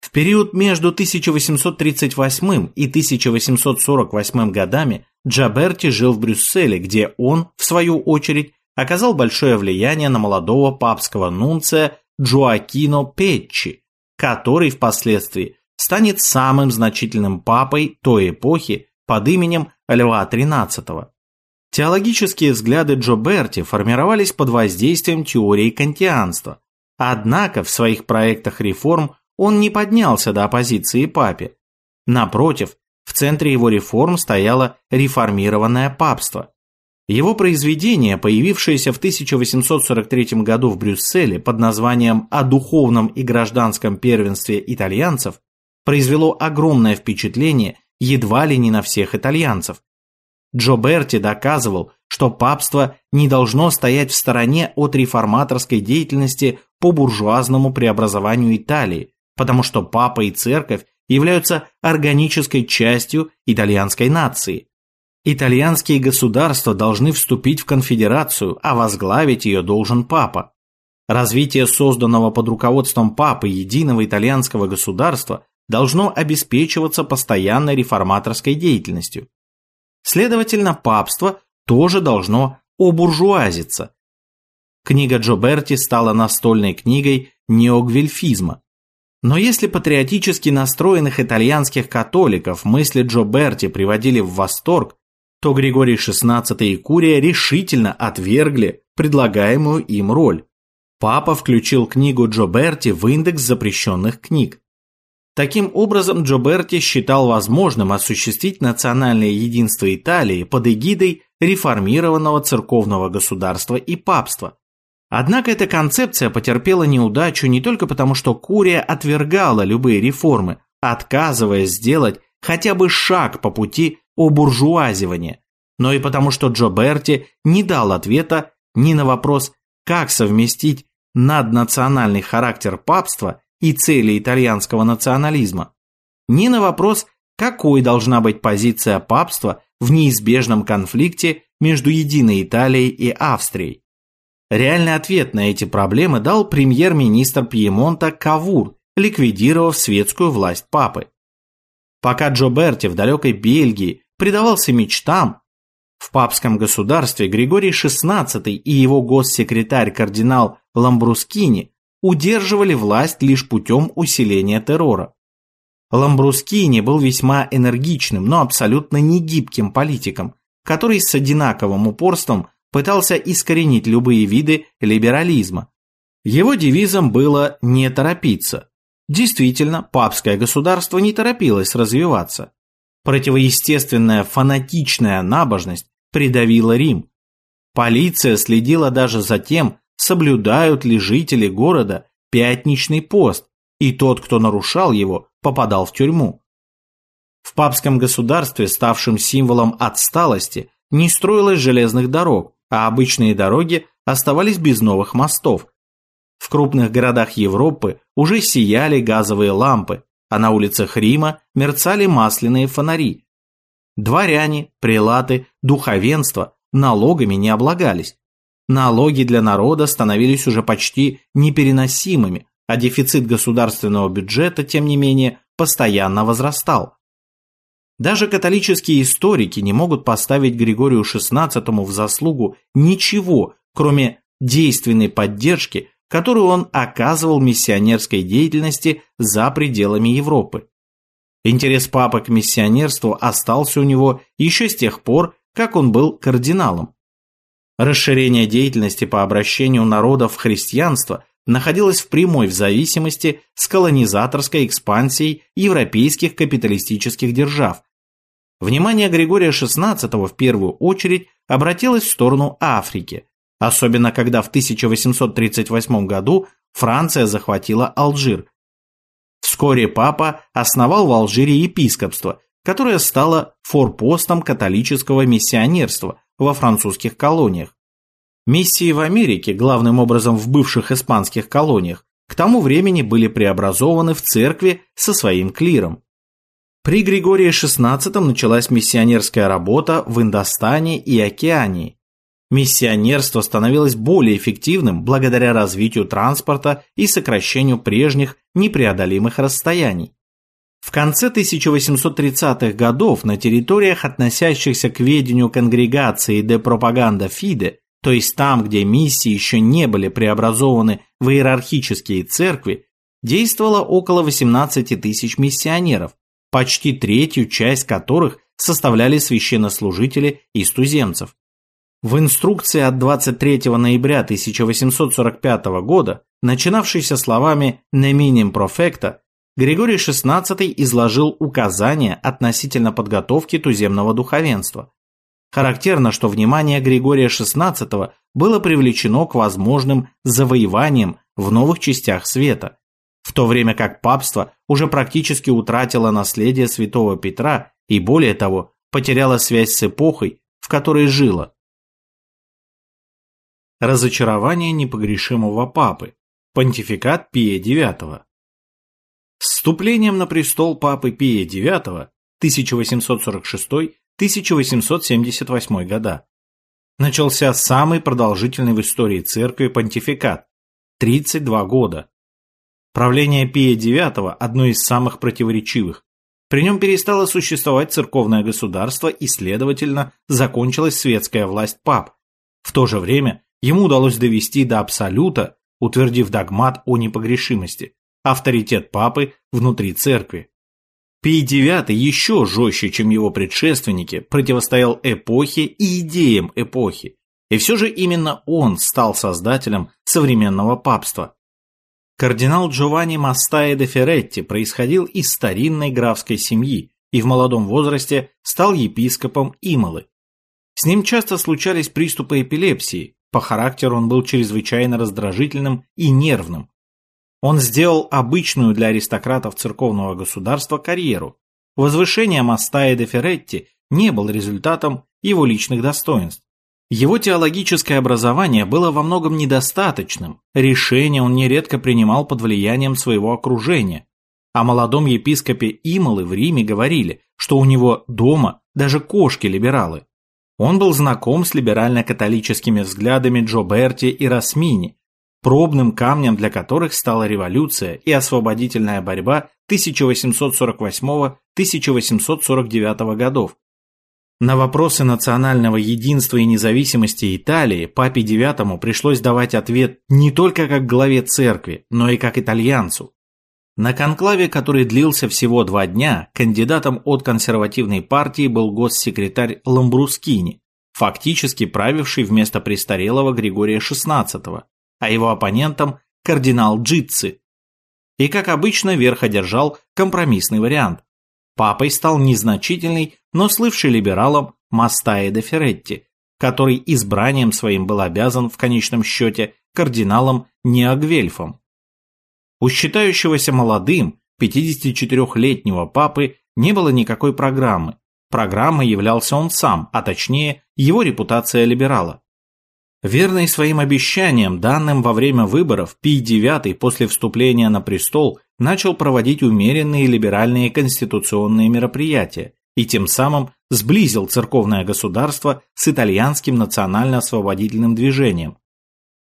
В период между 1838 и 1848 годами Джаберти жил в Брюсселе, где он, в свою очередь, оказал большое влияние на молодого папского нунция Джоакино Петчи, который впоследствии станет самым значительным папой той эпохи под именем Льва XIII. Теологические взгляды Джоберти формировались под воздействием теории кантианства, однако в своих проектах реформ он не поднялся до оппозиции папе. Напротив, в центре его реформ стояло реформированное папство – его произведение, появившееся в 1843 году в Брюсселе под названием «О духовном и гражданском первенстве итальянцев», произвело огромное впечатление едва ли не на всех итальянцев. Джо Берти доказывал, что папство не должно стоять в стороне от реформаторской деятельности по буржуазному преобразованию Италии, потому что папа и церковь являются органической частью итальянской нации, Итальянские государства должны вступить в конфедерацию, а возглавить ее должен папа. Развитие созданного под руководством папы единого итальянского государства должно обеспечиваться постоянной реформаторской деятельностью. Следовательно, папство тоже должно обуржуазиться. Книга Джоберти стала настольной книгой неогвельфизма. Но если патриотически настроенных итальянских католиков мысли Джоберти приводили в восторг, то Григорий XVI и Курия решительно отвергли предлагаемую им роль. Папа включил книгу Джоберти в индекс запрещенных книг. Таким образом, Джоберти считал возможным осуществить национальное единство Италии под эгидой реформированного церковного государства и папства. Однако эта концепция потерпела неудачу не только потому, что Курия отвергала любые реформы, отказываясь сделать хотя бы шаг по пути обуржуазивания, но и потому, что Джоберти не дал ответа ни на вопрос, как совместить наднациональный характер папства и цели итальянского национализма, ни на вопрос, какой должна быть позиция папства в неизбежном конфликте между единой Италией и Австрией. Реальный ответ на эти проблемы дал премьер-министр Пьемонта Кавур, ликвидировав светскую власть папы. Пока Джоберти в далекой Бельгии предавался мечтам, в папском государстве Григорий XVI и его госсекретарь кардинал Ламбрускини удерживали власть лишь путем усиления террора. Ламбрускини был весьма энергичным, но абсолютно негибким политиком, который с одинаковым упорством пытался искоренить любые виды либерализма. Его девизом было «не торопиться». Действительно, папское государство не торопилось развиваться. Противоестественная фанатичная набожность придавила Рим. Полиция следила даже за тем, соблюдают ли жители города пятничный пост, и тот, кто нарушал его, попадал в тюрьму. В папском государстве, ставшем символом отсталости, не строилось железных дорог, а обычные дороги оставались без новых мостов. В крупных городах Европы уже сияли газовые лампы, а на улицах Рима мерцали масляные фонари. Дворяне, прилаты, духовенство налогами не облагались. Налоги для народа становились уже почти непереносимыми, а дефицит государственного бюджета, тем не менее, постоянно возрастал. Даже католические историки не могут поставить Григорию XVI в заслугу ничего, кроме действенной поддержки, которую он оказывал миссионерской деятельности за пределами Европы. Интерес папы к миссионерству остался у него еще с тех пор, как он был кардиналом. Расширение деятельности по обращению народов в христианство находилось в прямой зависимости с колонизаторской экспансией европейских капиталистических держав. Внимание Григория XVI в первую очередь обратилось в сторону Африки, особенно когда в 1838 году Франция захватила Алжир. Вскоре папа основал в Алжире епископство, которое стало форпостом католического миссионерства во французских колониях. Миссии в Америке, главным образом в бывших испанских колониях, к тому времени были преобразованы в церкви со своим клиром. При Григории XVI началась миссионерская работа в Индостане и Океании. Миссионерство становилось более эффективным благодаря развитию транспорта и сокращению прежних непреодолимых расстояний. В конце 1830-х годов на территориях, относящихся к ведению конгрегации де пропаганда Фиде, то есть там, где миссии еще не были преобразованы в иерархические церкви, действовало около 18 тысяч миссионеров, почти третью часть которых составляли священнослужители из туземцев. В инструкции от 23 ноября 1845 года, начинавшейся словами «неминим профекта», Григорий XVI изложил указания относительно подготовки туземного духовенства. Характерно, что внимание Григория XVI было привлечено к возможным завоеваниям в новых частях света, в то время как папство уже практически утратило наследие святого Петра и, более того, потеряло связь с эпохой, в которой жило. Разочарование непогрешимого папы. Понтификат Пия IX. С вступлением на престол папы Пия IX 1878 года. Начался самый продолжительный в истории церкви понтификат – 32 года. Правление Пия IX – одно из самых противоречивых. При нем перестало существовать церковное государство и, следовательно, закончилась светская власть пап. В то же время ему удалось довести до абсолюта, утвердив догмат о непогрешимости, авторитет папы внутри церкви. Пий IX еще жестче, чем его предшественники, противостоял эпохе и идеям эпохи. И все же именно он стал создателем современного папства. Кардинал Джованни Мастаи де Ферретти происходил из старинной графской семьи и в молодом возрасте стал епископом Ималы. С ним часто случались приступы эпилепсии, по характеру он был чрезвычайно раздражительным и нервным. Он сделал обычную для аристократов церковного государства карьеру. Возвышение Мастаи де Ферретти не был результатом его личных достоинств. Его теологическое образование было во многом недостаточным, решения он нередко принимал под влиянием своего окружения. О молодом епископе Ималы в Риме говорили, что у него дома даже кошки-либералы. Он был знаком с либерально-католическими взглядами Джо Берти и Росмини, пробным камнем для которых стала революция и освободительная борьба 1848-1849 годов, на вопросы национального единства и независимости Италии папе IX пришлось давать ответ не только как главе церкви, но и как итальянцу. На конклаве, который длился всего два дня, кандидатом от консервативной партии был госсекретарь Ламбрускини, фактически правивший вместо престарелого Григория XVI, а его оппонентом – кардинал Джитци. И, как обычно, верх одержал компромиссный вариант. Папой стал незначительный, но слывший либералом Мастаи де Ферретти, который избранием своим был обязан в конечном счете кардиналом Неогвельфом. У считающегося молодым 54-летнего папы не было никакой программы. Программой являлся он сам, а точнее его репутация либерала. Верный своим обещаниям, данным во время выборов, Пий IX после вступления на престол начал проводить умеренные либеральные конституционные мероприятия и тем самым сблизил церковное государство с итальянским национально-освободительным движением.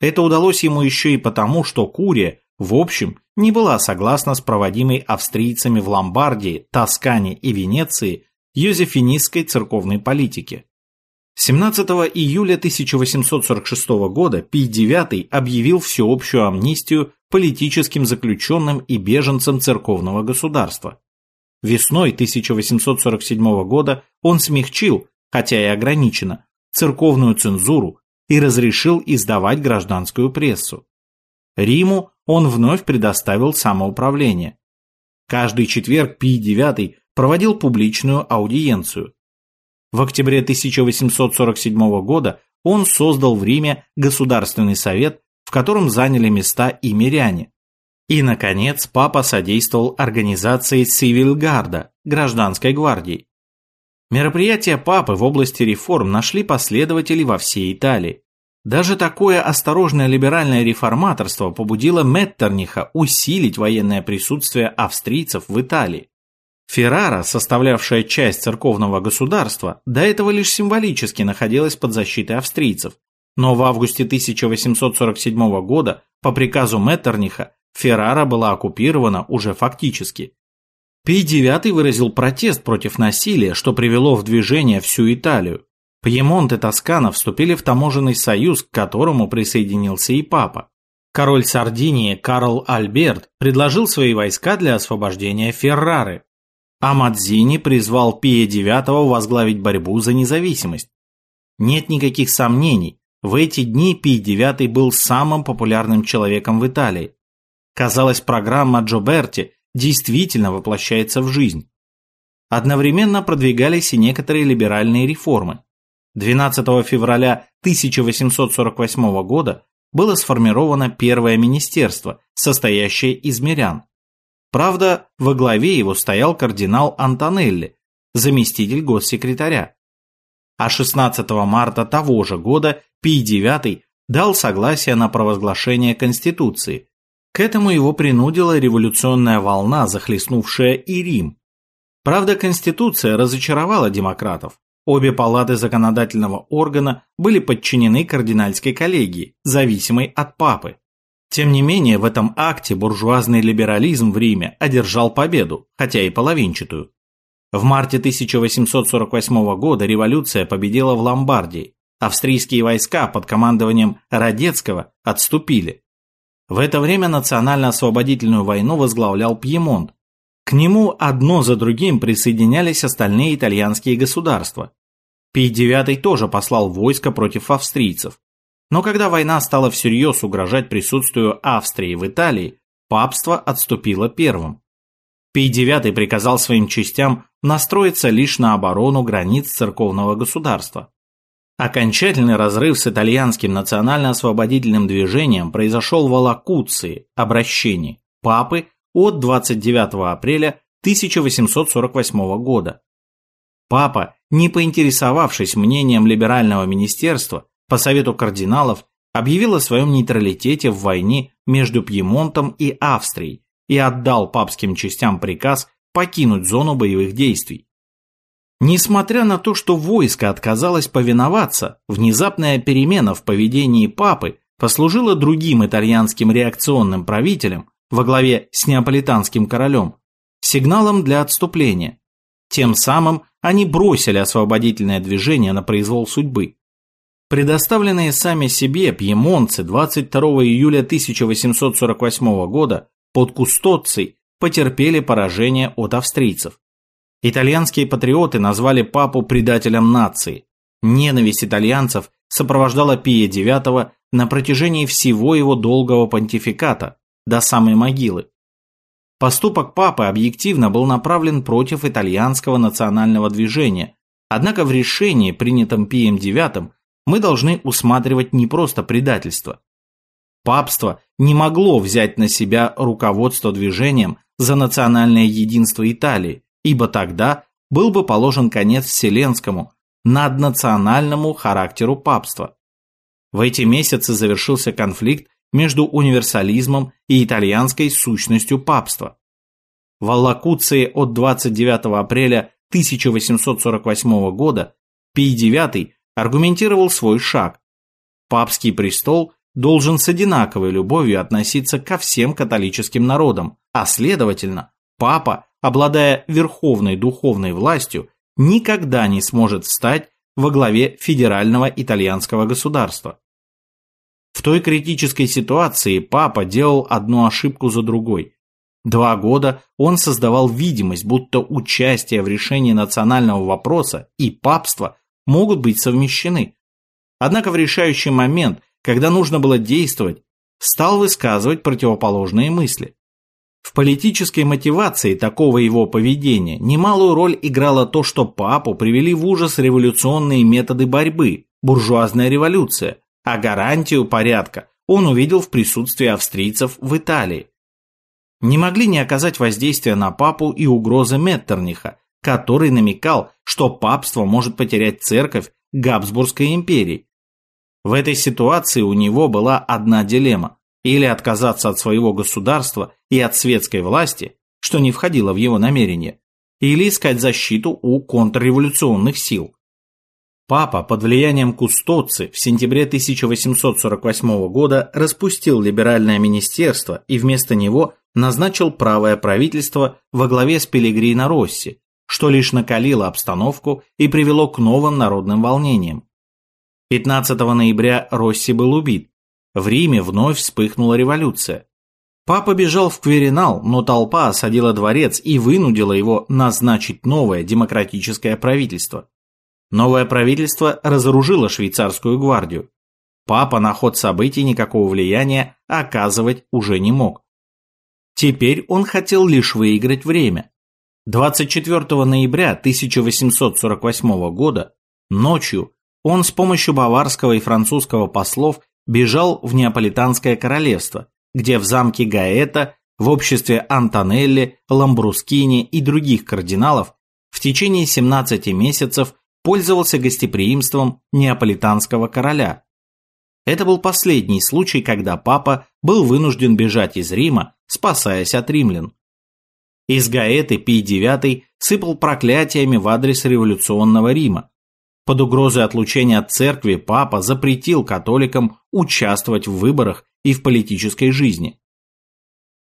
Это удалось ему еще и потому, что Курия, в общем, не была согласна с проводимой австрийцами в Ломбардии, Тоскане и Венеции юзефинистской церковной политики. 17 июля 1846 года Пий IX объявил всеобщую амнистию политическим заключенным и беженцам церковного государства. Весной 1847 года он смягчил, хотя и ограниченно, церковную цензуру и разрешил издавать гражданскую прессу. Риму он вновь предоставил самоуправление. Каждый четверг Пий IX проводил публичную аудиенцию. В октябре 1847 года он создал в Риме Государственный совет, в котором заняли места и миряне. И, наконец, папа содействовал организации Цивильгарда, гражданской гвардии. Мероприятия папы в области реформ нашли последователей во всей Италии. Даже такое осторожное либеральное реформаторство побудило Меттерниха усилить военное присутствие австрийцев в Италии. Феррара, составлявшая часть церковного государства, до этого лишь символически находилась под защитой австрийцев, но в августе 1847 года по приказу Меттерниха Феррара была оккупирована уже фактически. Пий IX выразил протест против насилия, что привело в движение всю Италию. Пьемонт и Тоскана вступили в таможенный союз, к которому присоединился и папа. Король Сардинии Карл Альберт предложил свои войска для освобождения Феррары, а Мадзини призвал Пия IX возглавить борьбу за независимость. Нет никаких сомнений, в эти дни Пий IX был самым популярным человеком в Италии. Казалось, программа Джоберти действительно воплощается в жизнь. Одновременно продвигались и некоторые либеральные реформы. 12 февраля 1848 года было сформировано первое министерство, состоящее из мирян. Правда, во главе его стоял кардинал Антонелли, заместитель госсекретаря. А 16 марта того же года Пий IX дал согласие на провозглашение Конституции. К этому его принудила революционная волна, захлестнувшая и Рим. Правда, Конституция разочаровала демократов. Обе палаты законодательного органа были подчинены кардинальской коллегии, зависимой от папы. Тем не менее, в этом акте буржуазный либерализм в Риме одержал победу, хотя и половинчатую. В марте 1848 года революция победила в Ломбардии. Австрийские войска под командованием Радецкого отступили. В это время национально-освободительную войну возглавлял Пьемонт, к нему одно за другим присоединялись остальные итальянские государства. Пий IX тоже послал войско против австрийцев. Но когда война стала всерьез угрожать присутствию Австрии в Италии, папство отступило первым. Пий IX приказал своим частям настроиться лишь на оборону границ церковного государства. Окончательный разрыв с итальянским национально-освободительным движением произошел в Алакуции, обращении, папы от 29 апреля 1848 года. Папа, не поинтересовавшись мнением либерального министерства, по совету кардиналов, объявил о своем нейтралитете в войне между Пьемонтом и Австрией и отдал папским частям приказ покинуть зону боевых действий. Несмотря на то, что войско отказалось повиноваться, внезапная перемена в поведении папы послужила другим итальянским реакционным правителям, во главе с неаполитанским королем сигналом для отступления. Тем самым они бросили освободительное движение на произвол судьбы. Предоставленные сами себе пьемонцы 22 июля 1848 года под Кустоцей потерпели поражение от австрийцев. Итальянские патриоты назвали папу предателем нации. Ненависть итальянцев сопровождала Пия IX на протяжении всего его долгого понтификата, до самой могилы. Поступок папы объективно был направлен против итальянского национального движения, однако в решении, принятом Пием IX, мы должны усматривать не просто предательство. Папство не могло взять на себя руководство движением за национальное единство Италии, ибо тогда был бы положен конец вселенскому, наднациональному характеру папства. В эти месяцы завершился конфликт между универсализмом и итальянской сущностью папства. В Аллакуции от 29 апреля 1848 года Пий IX аргументировал свой шаг. Папский престол должен с одинаковой любовью относиться ко всем католическим народам, а следовательно, папа, обладая верховной духовной властью, никогда не сможет встать во главе федерального итальянского государства. В той критической ситуации папа делал одну ошибку за другой. Два года он создавал видимость, будто участие в решении национального вопроса и папство могут быть совмещены. Однако в решающий момент, когда нужно было действовать, стал высказывать противоположные мысли. В политической мотивации такого его поведения немалую роль играло то, что папу привели в ужас революционные методы борьбы, буржуазная революция, а гарантию порядка он увидел в присутствии австрийцев в Италии. Не могли не оказать воздействия на папу и угрозы Меттерниха, который намекал, что папство может потерять церковь Габсбургской империи. В этой ситуации у него была одна дилемма – или отказаться от своего государства и от светской власти, что не входило в его намерение, или искать защиту у контрреволюционных сил. Папа под влиянием Кустоци в сентябре 1848 года распустил либеральное министерство и вместо него назначил правое правительство во главе с Пелегрино Росси, что лишь накалило обстановку и привело к новым народным волнениям. 15 ноября Росси был убит. В Риме вновь вспыхнула революция. Папа бежал в Кверинал, но толпа осадила дворец и вынудила его назначить новое демократическое правительство. Новое правительство разоружило швейцарскую гвардию. Папа на ход событий никакого влияния оказывать уже не мог. Теперь он хотел лишь выиграть время. 24 ноября 1848 года ночью он с помощью баварского и французского послов бежал в Неаполитанское королевство, где в замке Гаэта в обществе Антонелли, Ламбрускини и других кардиналов в течение 17 месяцев пользовался гостеприимством неаполитанского короля. Это был последний случай, когда папа был вынужден бежать из Рима, спасаясь от римлян. Из Гаэты Пий IX сыпал проклятиями в адрес революционного Рима. Под угрозой отлучения от церкви папа запретил католикам участвовать в выборах и в политической жизни.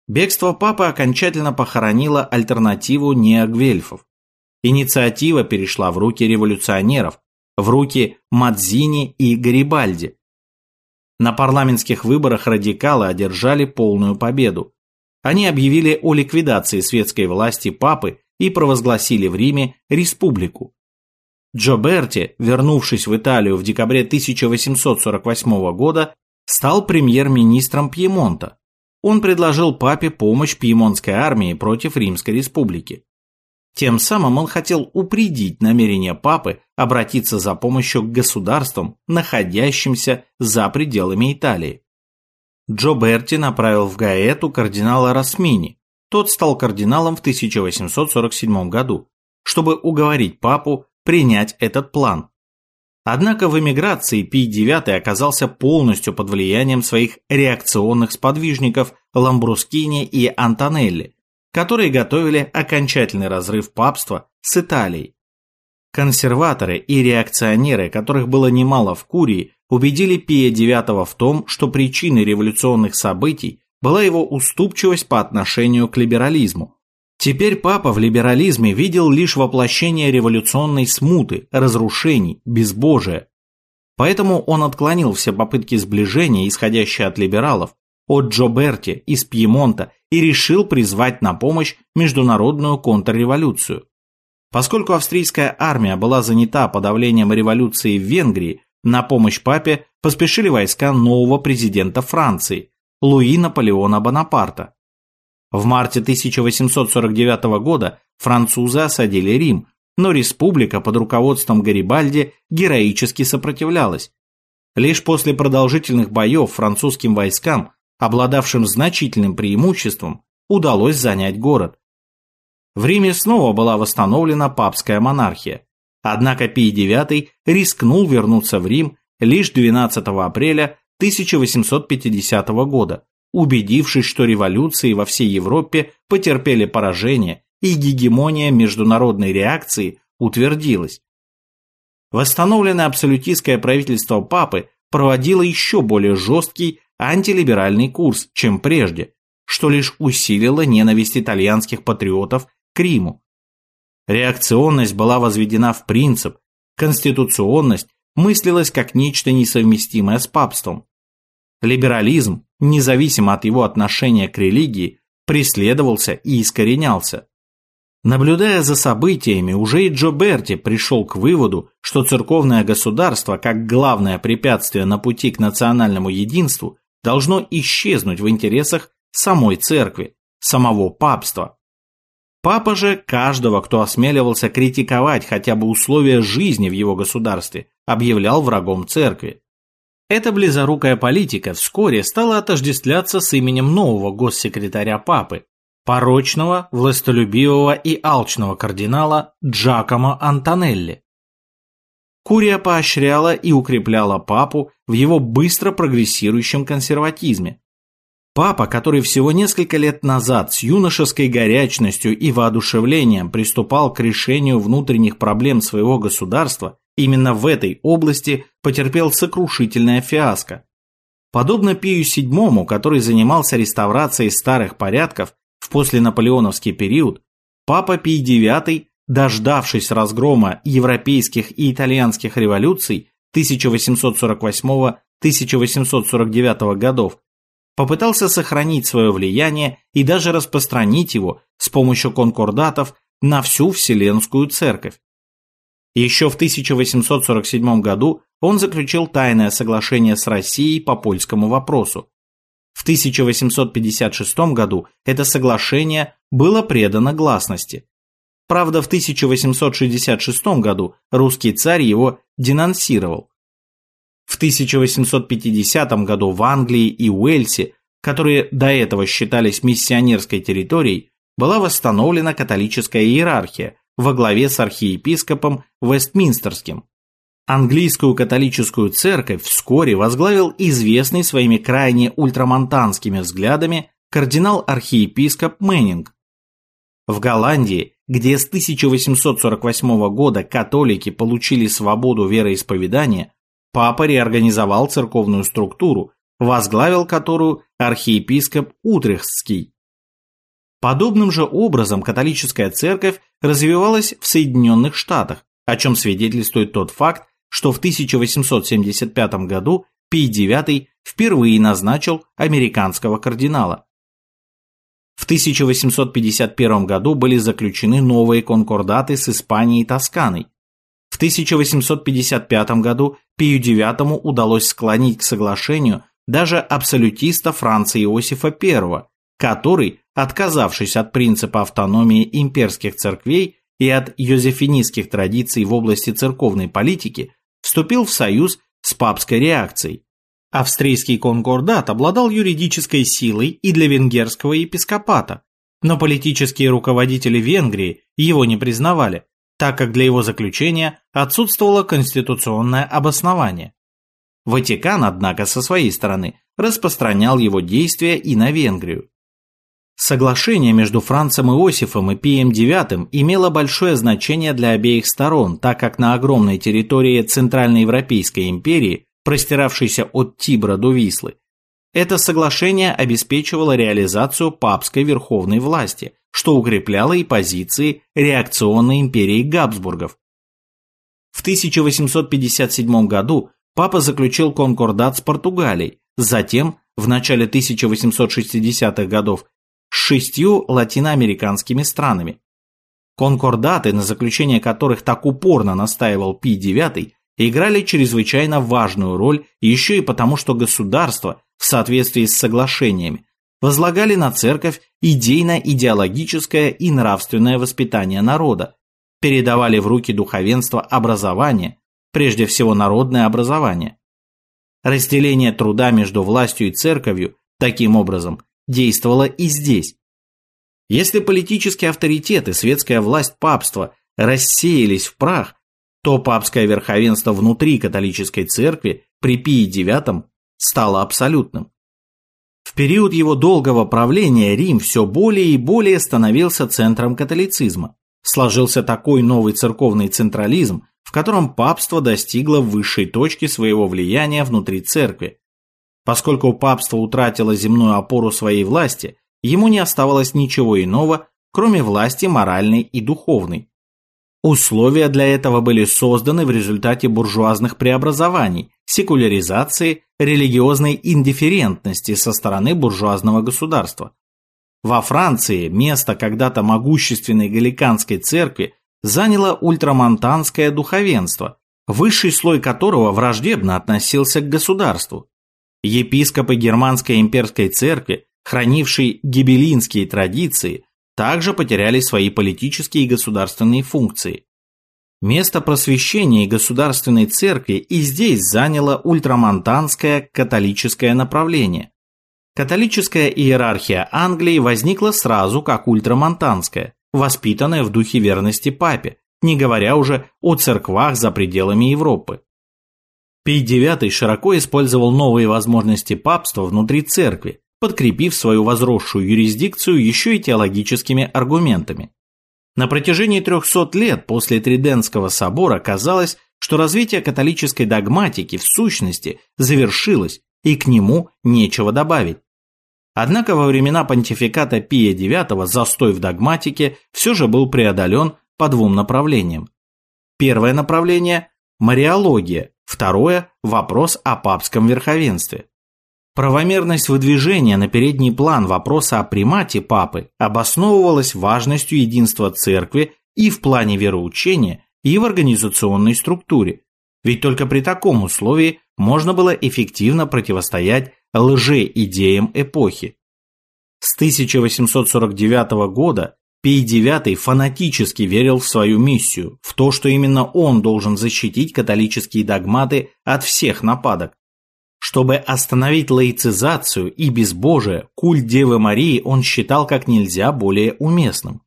Бегство папы окончательно похоронило альтернативу неогвельфов. Инициатива перешла в руки революционеров, в руки Мадзини и Гарибальди. На парламентских выборах радикалы одержали полную победу. Они объявили о ликвидации светской власти папы и провозгласили в Риме республику. Джоберти, вернувшись в Италию в декабре 1848 года, стал премьер-министром Пьемонта. Он предложил папе помощь пьемонтской армии против Римской республики. Тем самым он хотел упредить намерение папы обратиться за помощью к государствам, находящимся за пределами Италии. Джо Берти направил в Гаэту кардинала Расмини. Тот стал кардиналом в 1847 году, чтобы уговорить папу принять этот план. Однако в эмиграции Пий IX оказался полностью под влиянием своих реакционных сподвижников Ламбрускини и Антонелли, которые готовили окончательный разрыв папства с Италией. Консерваторы и реакционеры, которых было немало в Курии, убедили Пия IX в том, что причиной революционных событий была его уступчивость по отношению к либерализму, Теперь папа в либерализме видел лишь воплощение революционной смуты, разрушений, безбожия. Поэтому он отклонил все попытки сближения, исходящие от либералов, от Джоберти из Пьемонта и решил призвать на помощь международную контрреволюцию. Поскольку австрийская армия была занята подавлением революции в Венгрии, на помощь папе поспешили войска нового президента Франции, Луи Наполеона Бонапарта. В марте 1849 года французы осадили Рим, но республика под руководством Гарибальди героически сопротивлялась. Лишь после продолжительных боев французским войскам, обладавшим значительным преимуществом, удалось занять город. В Риме снова была восстановлена папская монархия. Однако Пий IX рискнул вернуться в Рим лишь 12 апреля 1850 года, убедившись, что революции во всей Европе потерпели поражение и гегемония международной реакции утвердилась. Восстановленное абсолютистское правительство папы проводило еще более жесткий антилиберальный курс, чем прежде, что лишь усилило ненависть итальянских патриотов к Риму. Реакционность была возведена в принцип, конституционность мыслилась как нечто несовместимое с папством. Либерализм независимо от его отношения к религии, преследовался и искоренялся. Наблюдая за событиями, уже и Джо Берти пришел к выводу, что церковное государство, как главное препятствие на пути к национальному единству, должно исчезнуть в интересах самой церкви, самого папства. Папа же каждого, кто осмеливался критиковать хотя бы условия жизни в его государстве, объявлял врагом церкви. Эта близорукая политика вскоре стала отождествляться с именем нового госсекретаря папы, порочного, властолюбивого и алчного кардинала Джакомо Антонелли. Курия поощряла и укрепляла папу в его быстро прогрессирующем консерватизме. Папа, который всего несколько лет назад с юношеской горячностью и воодушевлением приступал к решению внутренних проблем своего государства, Именно в этой области потерпел сокрушительное фиаско. Подобно Пию VII, который занимался реставрацией старых порядков в посленаполеоновский период, Папа Пий IX, дождавшись разгрома европейских и итальянских революций 1848-1849 годов, попытался сохранить свое влияние и даже распространить его с помощью конкордатов на всю Вселенскую Церковь. Еще в 1847 году он заключил тайное соглашение с Россией по польскому вопросу. В 1856 году это соглашение было предано гласности. Правда, в 1866 году русский царь его денонсировал. В 1850 году в Англии и Уэльсе, которые до этого считались миссионерской территорией, была восстановлена католическая иерархия, во главе с архиепископом Вестминстерским. Английскую католическую церковь вскоре возглавил известный своими крайне ультрамонтанскими взглядами кардинал-архиепископ Мэннинг. В Голландии где с 1848 года католики получили свободу вероисповедания, папа реорганизовал церковную структуру, возглавил которую архиепископ Утрехтский. Подобным же образом католическая церковь развивалась в Соединенных Штатах, о чем свидетельствует тот факт, что в 1875 году Пий IX впервые назначил американского кардинала. В 1851 году были заключены новые конкордаты с Испанией и Тосканой. В 1855 году Пию IX удалось склонить к соглашению даже абсолютиста Франца Иосифа I, который, отказавшись от принципа автономии имперских церквей и от йозефинистских традиций в области церковной политики, вступил в союз с папской реакцией. Австрийский конкордат обладал юридической силой и для венгерского епископата, но политические руководители Венгрии его не признавали, так как для его заключения отсутствовало конституционное обоснование. Ватикан, однако, со своей стороны распространял его действия и на Венгрию. Соглашение между Францем Иосифом и Пием IX имело большое значение для обеих сторон, так как на огромной территории Центральноевропейской империи простиравшийся от Тибра до Вислы, это соглашение обеспечивало реализацию папской верховной власти, что укрепляло и позиции реакционной империи Габсбургов. В 1857 году папа заключил конкордат с Португалией, затем, в начале 1860-х годов, с шестью латиноамериканскими странами. Конкордаты, на заключение которых так упорно настаивал Пий IX, играли чрезвычайно важную роль еще и потому, что государство, в соответствии с соглашениями, возлагали на церковь идейно-идеологическое и нравственное воспитание народа, передавали в руки духовенства образование, прежде всего народное образование. Разделение труда между властью и церковью таким образом действовало и здесь. Если политический авторитет и светская власть папства рассеялись в прах, то папское верховенство внутри католической церкви при Пии IX стало абсолютным. В период его долгого правления Рим все более и более становился центром католицизма. Сложился такой новый церковный централизм, в котором папство достигло высшей точки своего влияния внутри церкви. Поскольку папство утратило земную опору своей власти, ему не оставалось ничего иного, кроме власти моральной и духовной. Условия для этого были созданы в результате буржуазных преобразований, секуляризации, религиозной индифферентности со стороны буржуазного государства. Во Франции место когда-то могущественной галиканской церкви заняло ультрамонтанское духовенство, высший слой которого враждебно относился к государству. Епископы германской имперской церкви, хранившие гибелинские традиции, также потеряли свои политические и государственные функции. Место просвещения и государственной церкви и здесь заняло ультрамонтанское католическое направление. Католическая иерархия Англии возникла сразу как ультрамонтанская, воспитанная в духе верности папе, не говоря уже о церквах за пределами Европы. Пий IX широко использовал новые возможности папства внутри церкви, подкрепив свою возросшую юрисдикцию еще и теологическими аргументами. На протяжении 300 лет после Триденского собора казалось, что развитие католической догматики в сущности завершилось, и к нему нечего добавить. Однако во времена понтификата Пия IX застой в догматике все же был преодолен по двум направлениям. Первое направление – мариология, второе – вопрос о папском верховенстве. Правомерность выдвижения на передний план вопроса о примате папы обосновывалась важностью единства церкви и в плане вероучения, и в организационной структуре. Ведь только при таком условии можно было эффективно противостоять лже-идеям эпохи. С 1849 года Пий IX фанатически верил в свою миссию, в то, что именно он должен защитить католические догматы от всех нападок. Чтобы остановить лаицизацию и безбожие, культ Девы Марии он считал как нельзя более уместным.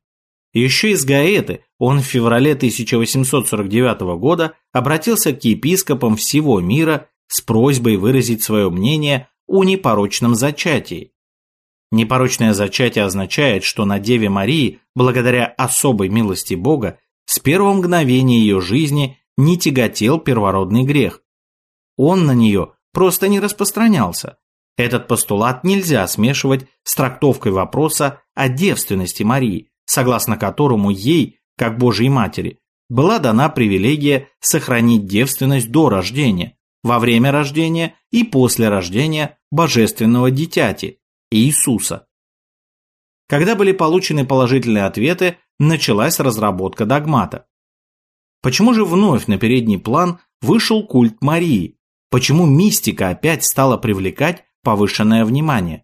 Еще из Гаэты он в феврале 1849 года обратился к епископам всего мира с просьбой выразить свое мнение о непорочном зачатии. Непорочное зачатие означает, что на Деве Марии, благодаря особой милости Бога, с первого мгновения ее жизни не тяготел первородный грех. Он на нее просто не распространялся. Этот постулат нельзя смешивать с трактовкой вопроса о девственности Марии, согласно которому ей, как Божьей Матери, была дана привилегия сохранить девственность до рождения, во время рождения и после рождения божественного дитяти, Иисуса. Когда были получены положительные ответы, началась разработка догмата. Почему же вновь на передний план вышел культ Марии? Почему мистика опять стала привлекать повышенное внимание?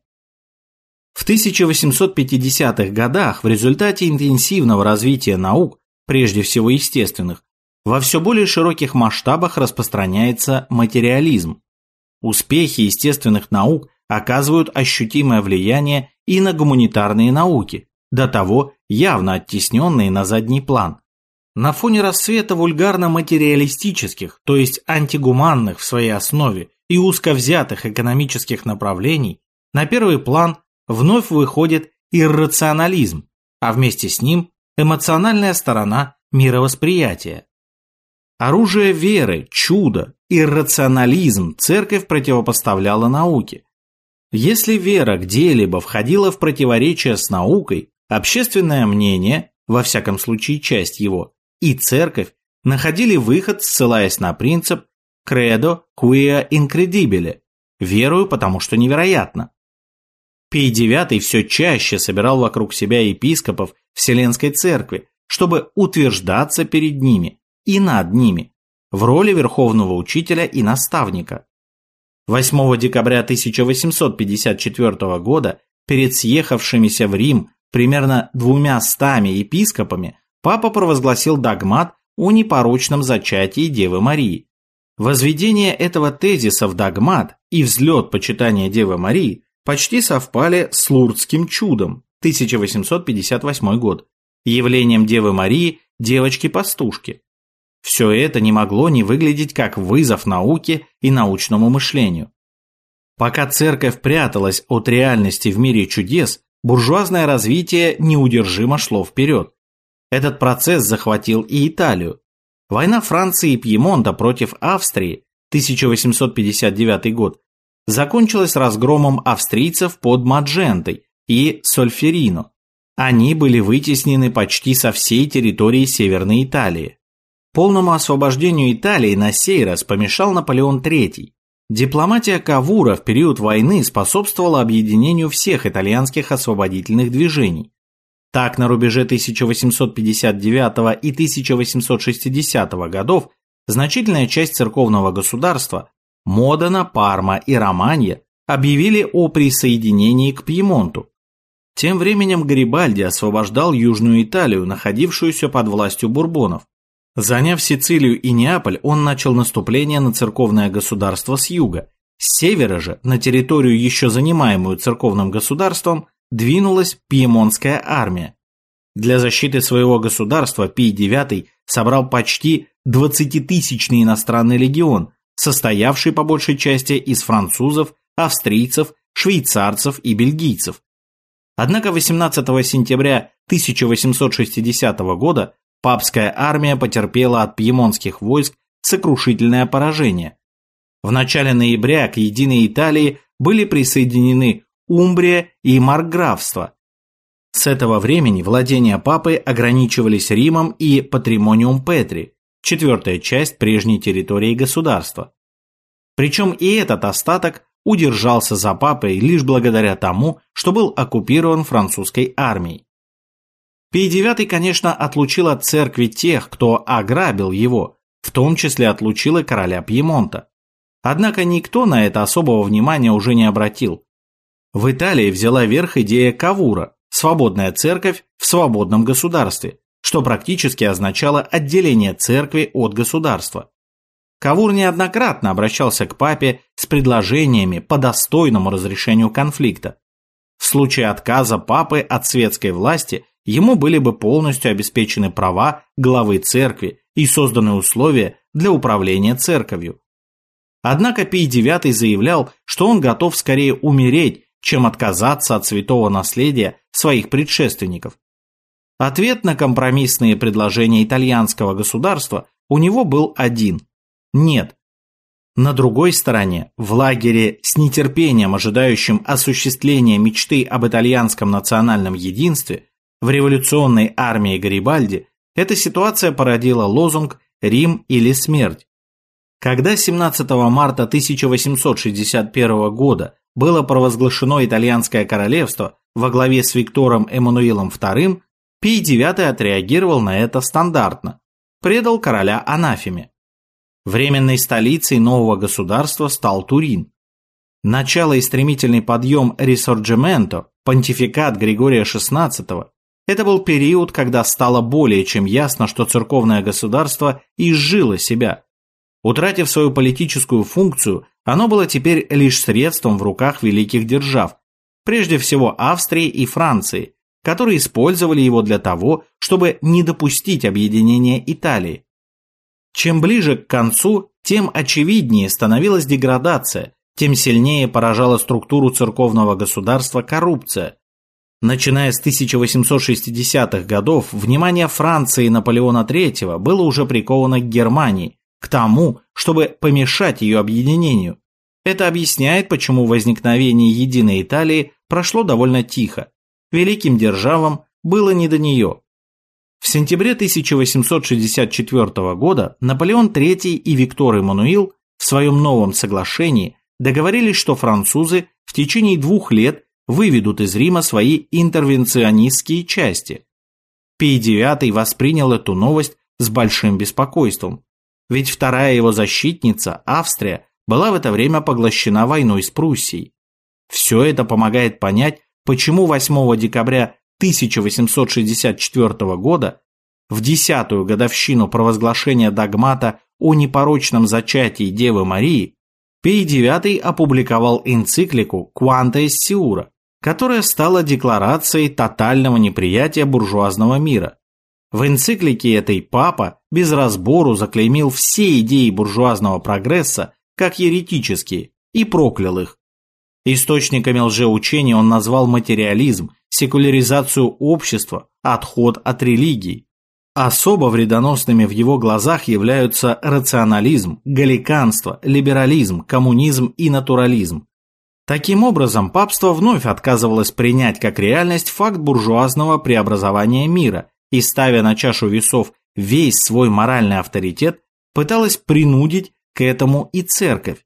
В 1850-х годах в результате интенсивного развития наук, прежде всего естественных, во все более широких масштабах распространяется материализм. Успехи естественных наук оказывают ощутимое влияние и на гуманитарные науки, до того явно оттесненные на задний план. На фоне рассвета вульгарно-материалистических, то есть антигуманных в своей основе и узко взятых экономических направлений, на первый план вновь выходит иррационализм, а вместе с ним эмоциональная сторона мировосприятия. Оружие веры, чудо, иррационализм церковь противопоставляла науке. Если вера где-либо входила в противоречие с наукой, общественное мнение, во всяком случае часть его, и церковь находили выход, ссылаясь на принцип «credo quia incredibile» – «верую, потому что невероятно». Пий IX все чаще собирал вокруг себя епископов Вселенской Церкви, чтобы утверждаться перед ними – и над ними, в роли верховного учителя и наставника. 8 декабря 1854 года перед съехавшимися в Рим примерно двумя стами епископами папа провозгласил догмат о непорочном зачатии Девы Марии. Возведение этого тезиса в догмат и взлет почитания Девы Марии почти совпали с Лурдским чудом 1858 год, явлением Девы Марии девочки-пастушки, все это не могло не выглядеть как вызов науке и научному мышлению. Пока церковь пряталась от реальности в мире чудес, буржуазное развитие неудержимо шло вперед. Этот процесс захватил и Италию. Война Франции и Пьемонта против Австрии 1859 год закончилась разгромом австрийцев под Маджентой и Сольферино. Они были вытеснены почти со всей территории Северной Италии. Полному освобождению Италии на сей раз помешал Наполеон III. Дипломатия Кавура в период войны способствовала объединению всех итальянских освободительных движений. Так, на рубеже 1859 и 1860 годов значительная часть церковного государства – Модена, Парма и Романья – объявили о присоединении к Пьемонту. Тем временем Гарибальди освобождал Южную Италию, находившуюся под властью бурбонов. Заняв Сицилию и Неаполь, он начал наступление на церковное государство с юга. С севера же, на территорию, еще занимаемую церковным государством, двинулась Пьемонтская армия. Для защиты своего государства Пий IX собрал почти 20-тысячный иностранный легион, состоявший по большей части из французов, австрийцев, швейцарцев и бельгийцев. Однако 18 сентября 1860 года папская армия потерпела от пьемонтских войск сокрушительное поражение. В начале ноября к единой Италии были присоединены Умбрия и Маркграфство. С этого времени владения папы ограничивались Римом и Патримониум Петри, четвертая часть прежней территории государства. Причем и этот остаток удержался за папой лишь благодаря тому, что был оккупирован французской армией. Пий IX, конечно, отлучил от церкви тех, кто ограбил его, в том числе отлучил и короля Пьемонта. Однако никто на это особого внимания уже не обратил. В Италии взяла верх идея Кавура – свободная церковь в свободном государстве, что практически означало отделение церкви от государства. Кавур неоднократно обращался к папе с предложениями по достойному разрешению конфликта. В случае отказа папы от светской власти ему были бы полностью обеспечены права главы церкви и созданы условия для управления церковью. Однако Пий IX заявлял, что он готов скорее умереть, чем отказаться от святого наследия своих предшественников. Ответ на компромиссные предложения итальянского государства у него был один – нет. На другой стороне, в лагере с нетерпением ожидающим осуществления мечты об итальянском национальном единстве, в революционной армии Гарибальди, эта ситуация породила лозунг «Рим или смерть». Когда 17 марта 1861 года было провозглашено итальянское королевство во главе с Виктором Эммануилом II, Пий IX отреагировал на это стандартно, предал короля анафеме. Временной столицей нового государства стал Турин. Начало и стремительный подъем Ресорджименто, понтификат Григория XVI, это был период, когда стало более чем ясно, что церковное государство изжило себя. Утратив свою политическую функцию, оно было теперь лишь средством в руках великих держав, прежде всего Австрии и Франции, которые использовали его для того, чтобы не допустить объединения Италии. Чем ближе к концу, тем очевиднее становилась деградация, тем сильнее поражала структуру церковного государства коррупция. Начиная с 1860-х годов, внимание Франции и Наполеона III было уже приковано к Германии, к тому, чтобы помешать ее объединению. Это объясняет, почему возникновение единой Италии прошло довольно тихо. Великим державам было не до нее. В сентябре 1864 года Наполеон III и Виктор Эммануил в своем новом соглашении договорились, что французы в течение двух лет выведут из Рима свои интервенционистские части. Пий IX воспринял эту новость с большим беспокойством, ведь вторая его защитница, Австрия, была в это время поглощена войной с Пруссией. Все это помогает понять, почему 8 декабря 1864 года, в десятую годовщину провозглашения догмата о непорочном зачатии Девы Марии, Пий IX опубликовал энциклику «Quanta Сиура», которая стала декларацией тотального неприятия буржуазного мира. В энциклике этой папа без разбору заклеймил все идеи буржуазного прогресса как еретические и проклял их. Источниками лжеучения он назвал материализм, секуляризацию общества, отход от религии. Особо вредоносными в его глазах являются рационализм, галиканство, либерализм, коммунизм и натурализм. Таким образом, папство вновь отказывалось принять как реальность факт буржуазного преобразования мира и, ставя на чашу весов весь свой моральный авторитет, пыталось принудить к этому и церковь.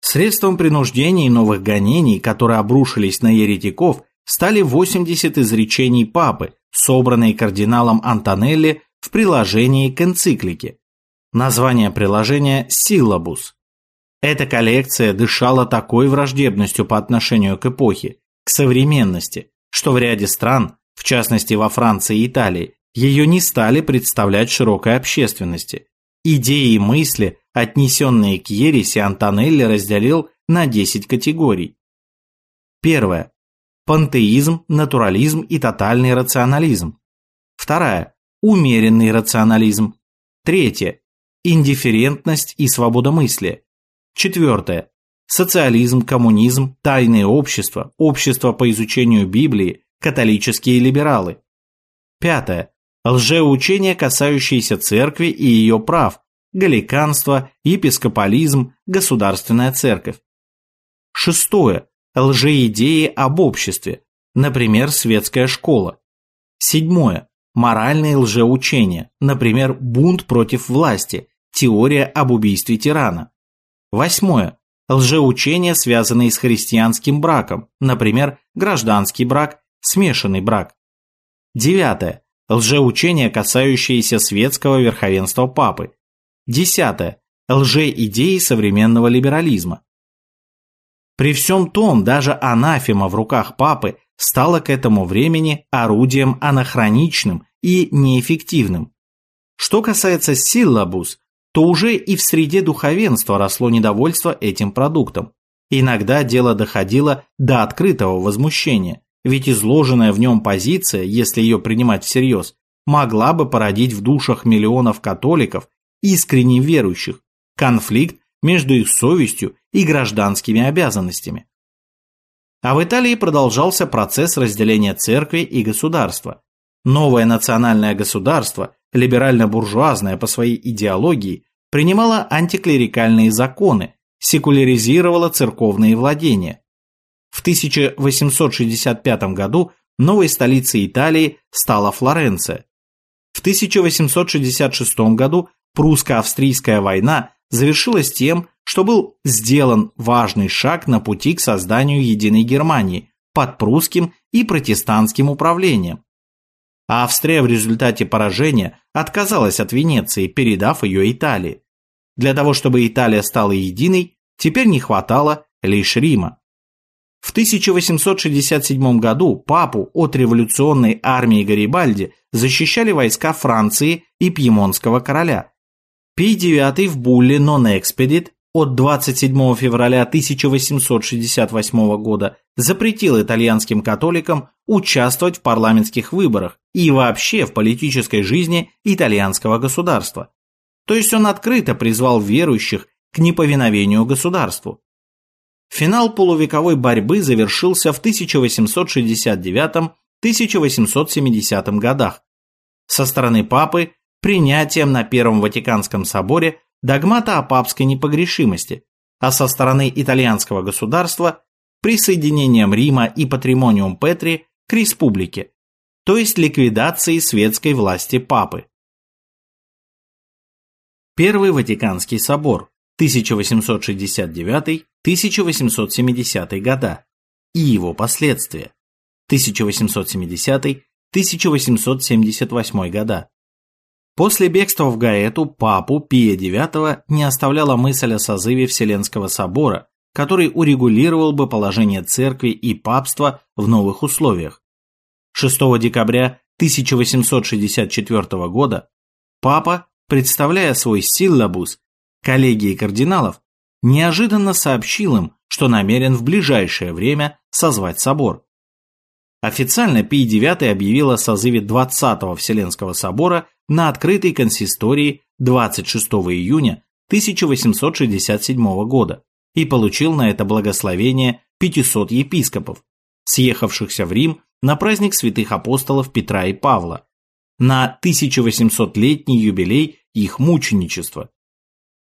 Средством принуждения и новых гонений, которые обрушились на еретиков, стали 80 изречений папы, собранные кардиналом Антонелли в приложении к энциклике. Название приложения «Силлабус». Эта коллекция дышала такой враждебностью по отношению к эпохе, к современности, что в ряде стран, в частности во Франции и Италии, ее не стали представлять широкой общественности. Идеи и мысли, отнесенные к ереси, Антонелли разделил на 10 категорий. Первое пантеизм, натурализм и тотальный рационализм. Вторая – умеренный рационализм. Третье – индифферентность и свободомыслие. Четвертое – социализм, коммунизм, тайные общества, общество по изучению Библии, католические либералы. Пятое – лжеучение, касающееся церкви и ее прав, галиканство, епископализм, государственная церковь. Шестое лжеидеи об обществе, например, светская школа. Седьмое. Моральные лжеучения, например, бунт против власти, теория об убийстве тирана. Восьмое. Лжеучения, связанные с христианским браком, например, гражданский брак, смешанный брак. Девятое. Лжеучения, касающиеся светского верховенства папы. Десятое. Лжеидеи современного либерализма. При всем том, даже анафема в руках папы стала к этому времени орудием анахроничным и неэффективным. Что касается силлабус, то уже и в среде духовенства росло недовольство этим продуктом. Иногда дело доходило до открытого возмущения, ведь изложенная в нем позиция, если ее принимать всерьез, могла бы породить в душах миллионов католиков, искренне верующих, конфликт между их совестью и гражданскими обязанностями. А в Италии продолжался процесс разделения церкви и государства. Новое национальное государство, либерально-буржуазное по своей идеологии, принимало антиклерикальные законы, секуляризировало церковные владения. В 1865 году новой столицей Италии стала Флоренция. В 1866 году прусско-австрийская война завершилась тем, что был сделан важный шаг на пути к созданию единой Германии под прусским и протестантским управлением. Австрия в результате поражения отказалась от Венеции, передав ее Италии. Для того, чтобы Италия стала единой, теперь не хватало лишь Рима. В 1867 году папу от революционной армии Гарибальди защищали войска Франции и Пьемонтского короля. Пий IX в булле «Non Expedit» от 27 февраля 1868 года запретил итальянским католикам участвовать в парламентских выборах и вообще в политической жизни итальянского государства. То есть он открыто призвал верующих к неповиновению государству. Финал полувековой борьбы завершился в 1869-1870 годах. Со стороны папы принятием на Первом Ватиканском соборе догмата о папской непогрешимости, а со стороны итальянского государства присоединением Рима и Патримониум Петри к республике, то есть ликвидацией светской власти папы. Первый Ватиканский собор 1869-1870 года и его последствия 1870-1878 года. После бегства в Гаэту папу Пия IX не оставляла мысль о созыве Вселенского собора, который урегулировал бы положение церкви и папства в новых условиях. 6 декабря 1864 года папа, представляя свой силлабус коллегии кардиналов, неожиданно сообщил им, что намерен в ближайшее время созвать собор. Официально Пий IX объявил о созыве 20-го Вселенского собора на открытой консистории 26 июня 1867 года и получил на это благословение 500 епископов, съехавшихся в Рим на праздник святых апостолов Петра и Павла, на 1800-летний юбилей их мученичества.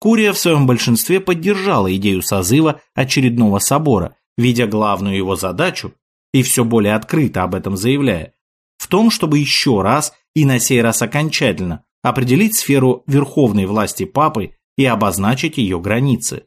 Курия в своем большинстве поддержала идею созыва очередного собора, видя главную его задачу, и все более открыто об этом заявляя, в том, чтобы еще раз и на сей раз окончательно определить сферу верховной власти папы и обозначить ее границы.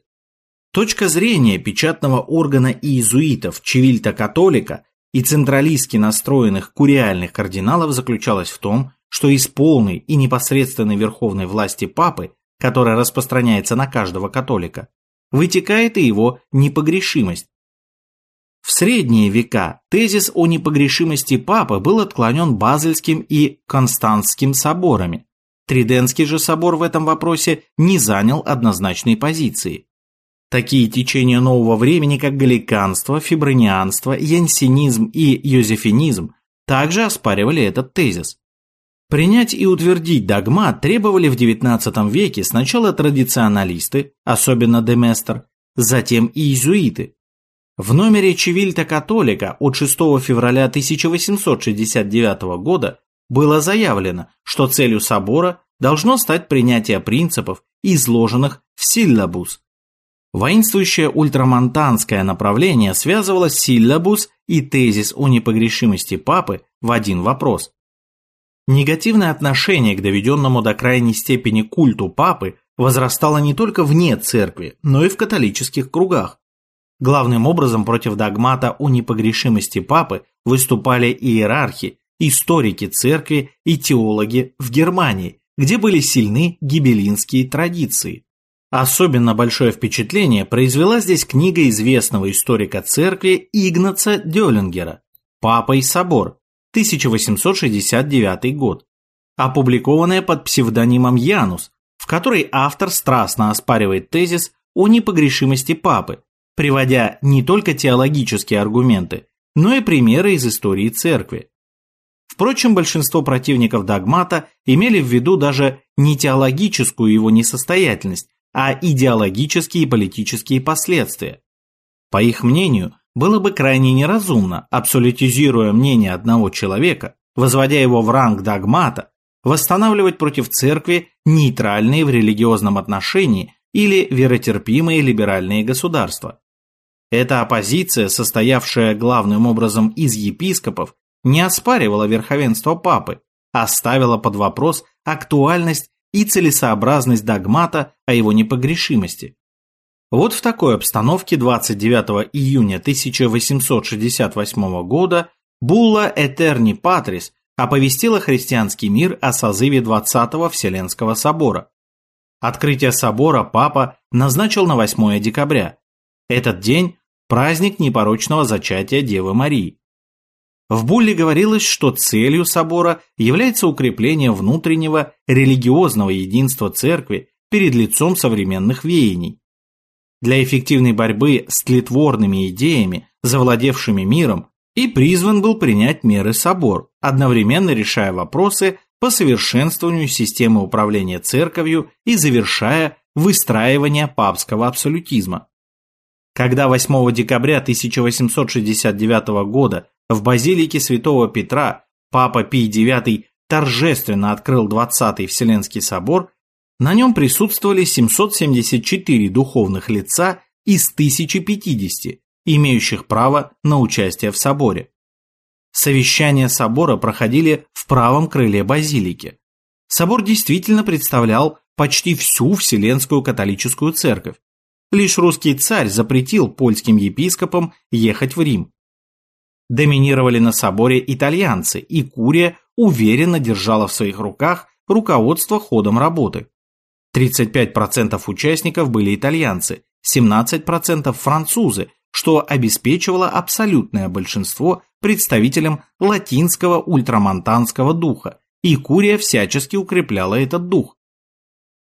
Точка зрения печатного органа иезуитов Чевильта-католика и централистски настроенных куриальных кардиналов заключалась в том, что из полной и непосредственной верховной власти папы, которая распространяется на каждого католика, вытекает и его непогрешимость, в средние века тезис о непогрешимости папы был отклонен Базельским и Константским соборами. Триденский же собор в этом вопросе не занял однозначной позиции. Такие течения нового времени, как галиканство, фибронианство, янсенизм и йозефинизм, также оспаривали этот тезис. Принять и утвердить догмат требовали в XIX веке сначала традиционалисты, особенно Деместер, затем и иезуиты, в номере Чевильта Католика от 6 февраля 1869 года было заявлено, что целью собора должно стать принятие принципов, изложенных в силлабус. Воинствующее ультрамонтанское направление связывало силлабус и тезис о непогрешимости папы в один вопрос. Негативное отношение к доведенному до крайней степени культу папы возрастало не только вне церкви, но и в католических кругах. Главным образом против догмата о непогрешимости папы выступали иерархи, историки церкви и теологи в Германии, где были сильны гибелинские традиции. Особенно большое впечатление произвела здесь книга известного историка церкви Игнаца Дёлингера «Папа и собор», 1869 год, опубликованная под псевдонимом Янус, в которой автор страстно оспаривает тезис о непогрешимости папы, приводя не только теологические аргументы, но и примеры из истории церкви. Впрочем, большинство противников догмата имели в виду даже не теологическую его несостоятельность, а идеологические и политические последствия. По их мнению, было бы крайне неразумно, абсолютизируя мнение одного человека, возводя его в ранг догмата, восстанавливать против церкви нейтральные в религиозном отношении или веротерпимые либеральные государства. Эта оппозиция, состоявшая главным образом из епископов, не оспаривала верховенство папы, а ставила под вопрос актуальность и целесообразность догмата о его непогрешимости. Вот в такой обстановке 29 июня 1868 года Булла Этерни Патрис оповестила христианский мир о созыве 20-го Вселенского собора. Открытие собора папа назначил на 8 декабря. Этот день – праздник непорочного зачатия Девы Марии. В Булле говорилось, что целью собора является укрепление внутреннего религиозного единства церкви перед лицом современных веяний. Для эффективной борьбы с тлетворными идеями, завладевшими миром, и призван был принять меры собор, одновременно решая вопросы по совершенствованию системы управления церковью и завершая выстраивание папского абсолютизма. Когда 8 декабря 1869 года в базилике святого Петра папа Пий IX торжественно открыл 20-й Вселенский собор, на нем присутствовали 774 духовных лица из 1050, имеющих право на участие в соборе. Совещания собора проходили в правом крыле базилики. Собор действительно представлял почти всю Вселенскую католическую церковь. Лишь русский царь запретил польским епископам ехать в Рим. Доминировали на соборе итальянцы, и Курия уверенно держала в своих руках руководство ходом работы. 35% участников были итальянцы, 17% французы, что обеспечивало абсолютное большинство представителям латинского ультрамонтанского духа, и Курия всячески укрепляла этот дух.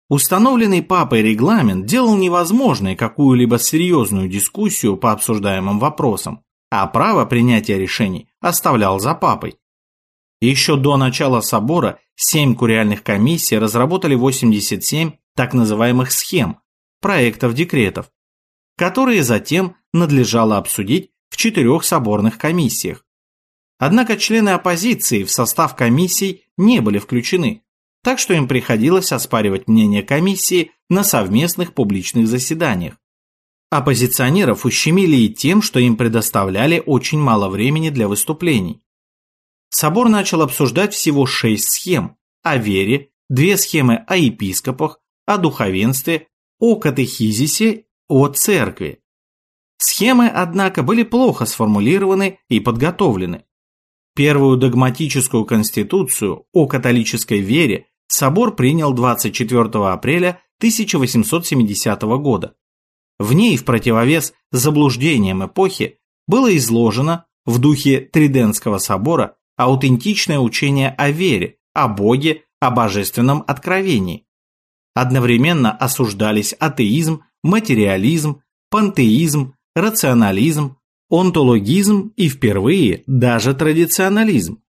Установленный папой регламент делал невозможной какую-либо серьезную дискуссию по обсуждаемым вопросам, а право принятия решений оставлял за папой. Еще до начала собора семь куриальных комиссий разработали 87 так называемых схем, проектов декретов, которые затем надлежало обсудить в четырех соборных комиссиях. Однако члены оппозиции в состав комиссий не были включены, так что им приходилось оспаривать мнение комиссии на совместных публичных заседаниях. Оппозиционеров ущемили и тем, что им предоставляли очень мало времени для выступлений. Собор начал обсуждать всего шесть схем о вере, две схемы о епископах, о духовенстве, о катехизисе, о церкви. Схемы, однако, были плохо сформулированы и подготовлены. Первую догматическую конституцию о католической вере собор принял 24 апреля 1870 года. В ней, в противовес заблуждениям эпохи, было изложено в духе Триденского собора аутентичное учение о вере, о Боге, о божественном откровении. Одновременно осуждались атеизм, материализм, пантеизм, рационализм, онтологизм и впервые даже традиционализм.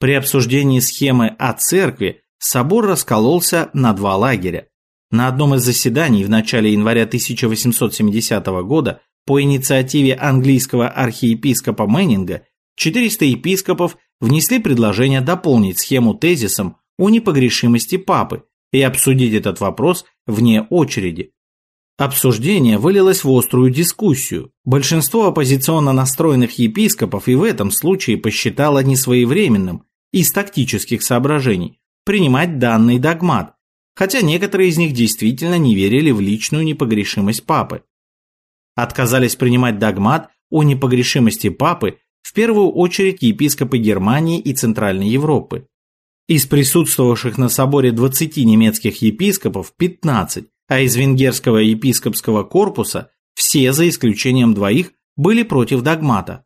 При обсуждении схемы о церкви собор раскололся на два лагеря. На одном из заседаний в начале января 1870 года по инициативе английского архиепископа Мэннинга 400 епископов внесли предложение дополнить схему тезисом о непогрешимости папы и обсудить этот вопрос вне очереди. Обсуждение вылилось в острую дискуссию. Большинство оппозиционно настроенных епископов и в этом случае посчитало несвоевременным из тактических соображений принимать данный догмат, хотя некоторые из них действительно не верили в личную непогрешимость папы. Отказались принимать догмат о непогрешимости папы в первую очередь епископы Германии и Центральной Европы. Из присутствовавших на соборе 20 немецких епископов 15 а из венгерского епископского корпуса все, за исключением двоих, были против догмата.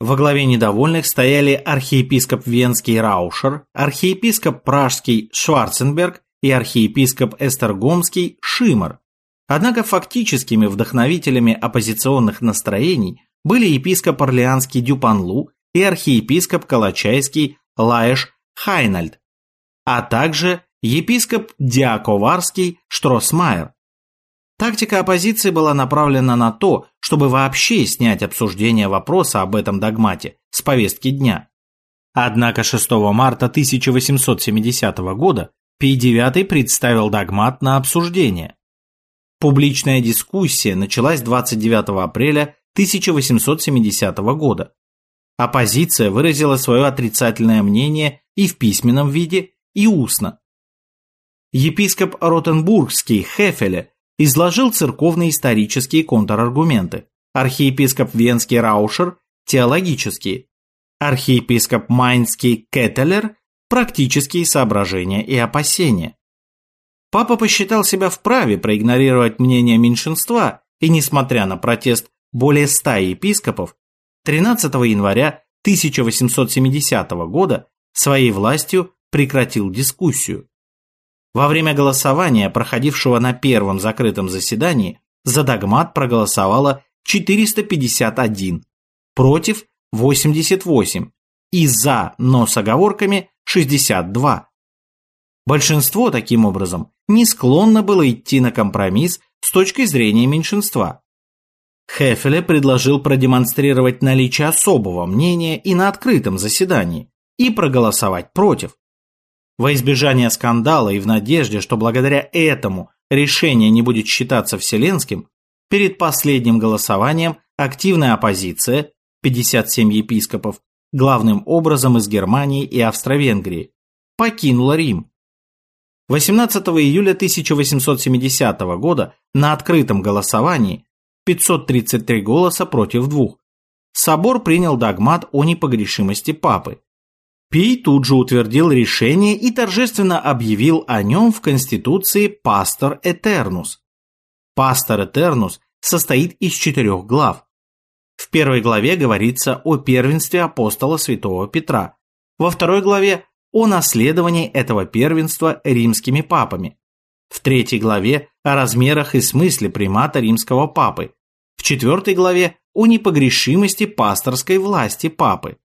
Во главе недовольных стояли архиепископ Венский Раушер, архиепископ Пражский Шварценберг и архиепископ Эстергомский Шимер. Однако фактическими вдохновителями оппозиционных настроений были епископ Орлеанский Дюпанлу и архиепископ Калачайский Лаэш Хайнальд, а также епископ Диаковарский Штросмайер. Тактика оппозиции была направлена на то, чтобы вообще снять обсуждение вопроса об этом догмате с повестки дня. Однако 6 марта 1870 года Пий IX представил догмат на обсуждение. Публичная дискуссия началась 29 апреля 1870 года. Оппозиция выразила свое отрицательное мнение и в письменном виде, и устно. Епископ Ротенбургский Хефеле изложил церковно-исторические контраргументы, архиепископ Венский Раушер – теологические, архиепископ Майнский Кетелер – практические соображения и опасения. Папа посчитал себя вправе проигнорировать мнение меньшинства и, несмотря на протест более ста епископов, 13 января 1870 года своей властью прекратил дискуссию. Во время голосования, проходившего на первом закрытом заседании, за догмат проголосовало 451, против 88 и за, но с оговорками 62. Большинство, таким образом, не склонно было идти на компромисс с точки зрения меньшинства. Хефеле предложил продемонстрировать наличие особого мнения и на открытом заседании и проголосовать против. Во избежание скандала и в надежде, что благодаря этому решение не будет считаться вселенским, перед последним голосованием активная оппозиция, 57 епископов, главным образом из Германии и Австро-Венгрии, покинула Рим. 18 июля 1870 года на открытом голосовании 533 голоса против двух. Собор принял догмат о непогрешимости папы. Пий тут же утвердил решение и торжественно объявил о нем в Конституции «Пастор Этернус». «Пастор Этернус» состоит из четырех глав. В первой главе говорится о первенстве апостола святого Петра, во второй главе о наследовании этого первенства римскими папами, в третьей главе о размерах и смысле примата римского папы, в четвертой главе о непогрешимости пасторской власти папы.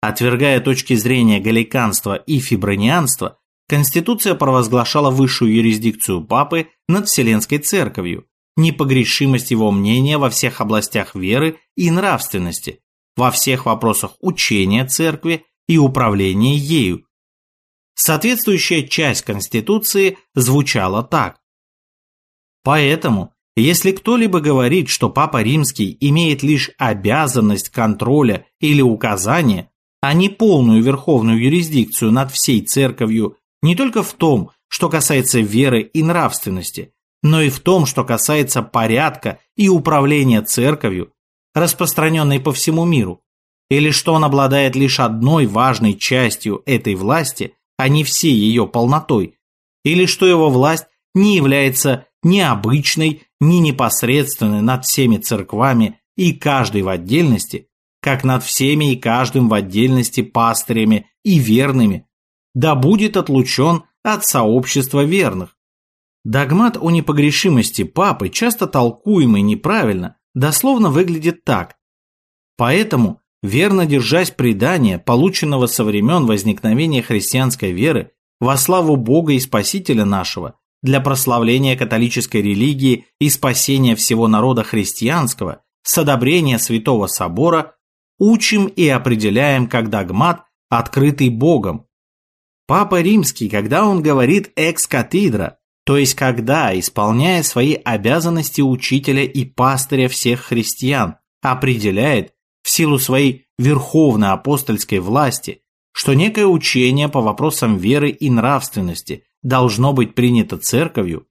Отвергая точки зрения галиканства и фибронианства, Конституция провозглашала высшую юрисдикцию папы над Вселенской Церковью, непогрешимость его мнения во всех областях веры и нравственности, во всех вопросах учения Церкви и управления ею. Соответствующая часть Конституции звучала так. Поэтому если кто-либо говорит, что Папа Римский имеет лишь обязанность контроля или указания, а не полную верховную юрисдикцию над всей церковью не только в том, что касается веры и нравственности, но и в том, что касается порядка и управления церковью, распространенной по всему миру, или что он обладает лишь одной важной частью этой власти, а не всей ее полнотой, или что его власть не является ни обычной, ни непосредственной над всеми церквами и каждой в отдельности, как над всеми и каждым в отдельности пастырями и верными, да будет отлучен от сообщества верных. Догмат о непогрешимости папы, часто толкуемый неправильно, дословно выглядит так. Поэтому, верно держась предания, полученного со времен возникновения христианской веры, во славу Бога и Спасителя нашего, для прославления католической религии и спасения всего народа христианского с одобрения Святого Собора учим и определяем как догмат, открытый Богом. Папа Римский, когда он говорит «экс-катидра», то есть когда, исполняя свои обязанности учителя и пастыря всех христиан, определяет в силу своей верховно-апостольской власти, что некое учение по вопросам веры и нравственности должно быть принято церковью,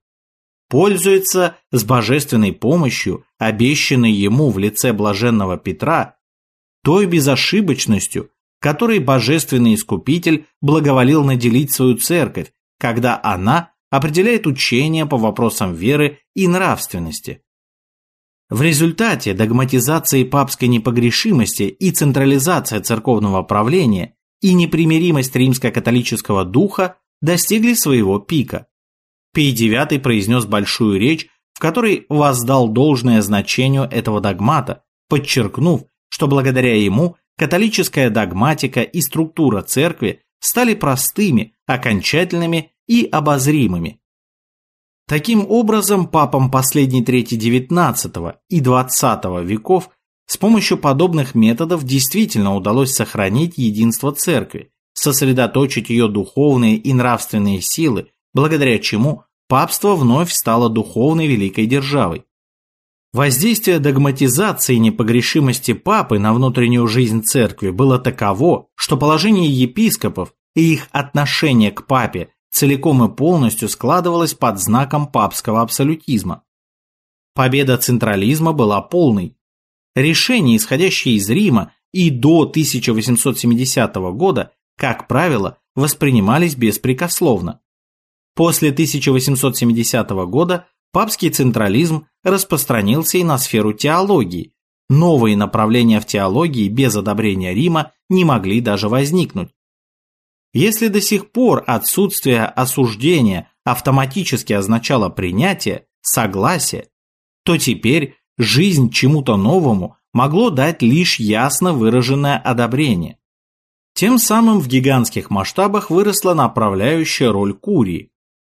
пользуется с божественной помощью, обещанной ему в лице блаженного Петра, той безошибочностью, которой божественный искупитель благоволил наделить свою церковь, когда она определяет учение по вопросам веры и нравственности. В результате догматизации папской непогрешимости и централизация церковного правления и непримиримость римско-католического духа достигли своего пика. Пий IX произнес большую речь, в которой воздал должное значению этого догмата, подчеркнув, что благодаря ему католическая догматика и структура церкви стали простыми, окончательными и обозримыми. Таким образом, папам последней трети XIX и XX веков с помощью подобных методов действительно удалось сохранить единство церкви, сосредоточить ее духовные и нравственные силы, благодаря чему папство вновь стало духовной великой державой. Воздействие догматизации непогрешимости папы на внутреннюю жизнь церкви было таково, что положение епископов и их отношение к папе целиком и полностью складывалось под знаком папского абсолютизма. Победа централизма была полной. Решения, исходящие из Рима и до 1870 года, как правило, воспринимались беспрекословно. После 1870 года папский централизм распространился и на сферу теологии. Новые направления в теологии без одобрения Рима не могли даже возникнуть. Если до сих пор отсутствие осуждения автоматически означало принятие, согласие, то теперь жизнь чему-то новому могло дать лишь ясно выраженное одобрение. Тем самым в гигантских масштабах выросла направляющая роль Курии.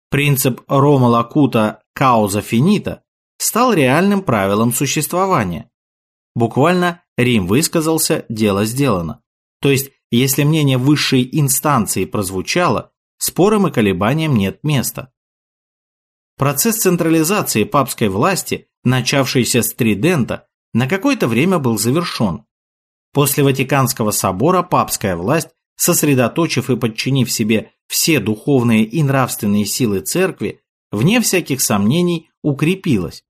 Принцип Рома Лакута «кауза финита» стал реальным правилом существования. Буквально Рим высказался, дело сделано. То есть, если мнение высшей инстанции прозвучало, спорам и колебаниям нет места. Процесс централизации папской власти, начавшийся с Тридента, на какое-то время был завершен. После Ватиканского собора папская власть, сосредоточив и подчинив себе все духовные и нравственные силы церкви, вне всяких сомнений укрепилась.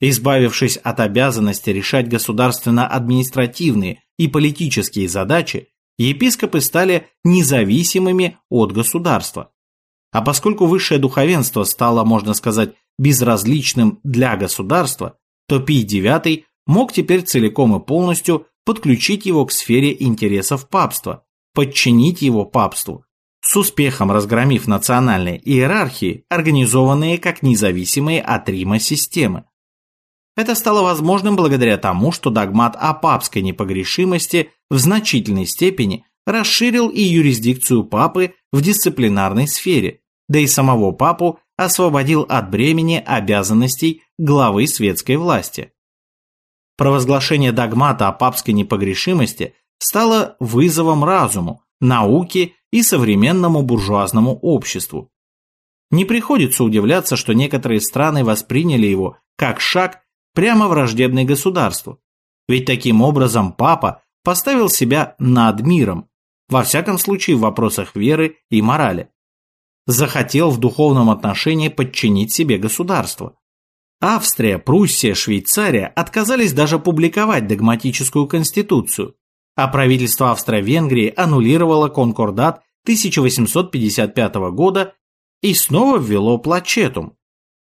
Избавившись от обязанности решать государственно-административные и политические задачи, епископы стали независимыми от государства. А поскольку высшее духовенство стало, можно сказать, безразличным для государства, то Пий IX мог теперь целиком и полностью подключить его к сфере интересов папства, подчинить его папству, с успехом разгромив национальные иерархии, организованные как независимые от Рима системы. Это стало возможным благодаря тому, что догмат о папской непогрешимости в значительной степени расширил и юрисдикцию папы в дисциплинарной сфере, да и самого папу освободил от бремени обязанностей главы светской власти. Провозглашение догмата о папской непогрешимости стало вызовом разуму, науке и современному буржуазному обществу. Не приходится удивляться, что некоторые страны восприняли его как шаг прямо враждебный государству. Ведь таким образом папа поставил себя над миром, во всяком случае в вопросах веры и морали. Захотел в духовном отношении подчинить себе государство. Австрия, Пруссия, Швейцария отказались даже публиковать догматическую конституцию, а правительство Австро-Венгрии аннулировало конкордат 1855 года и снова ввело плачетум,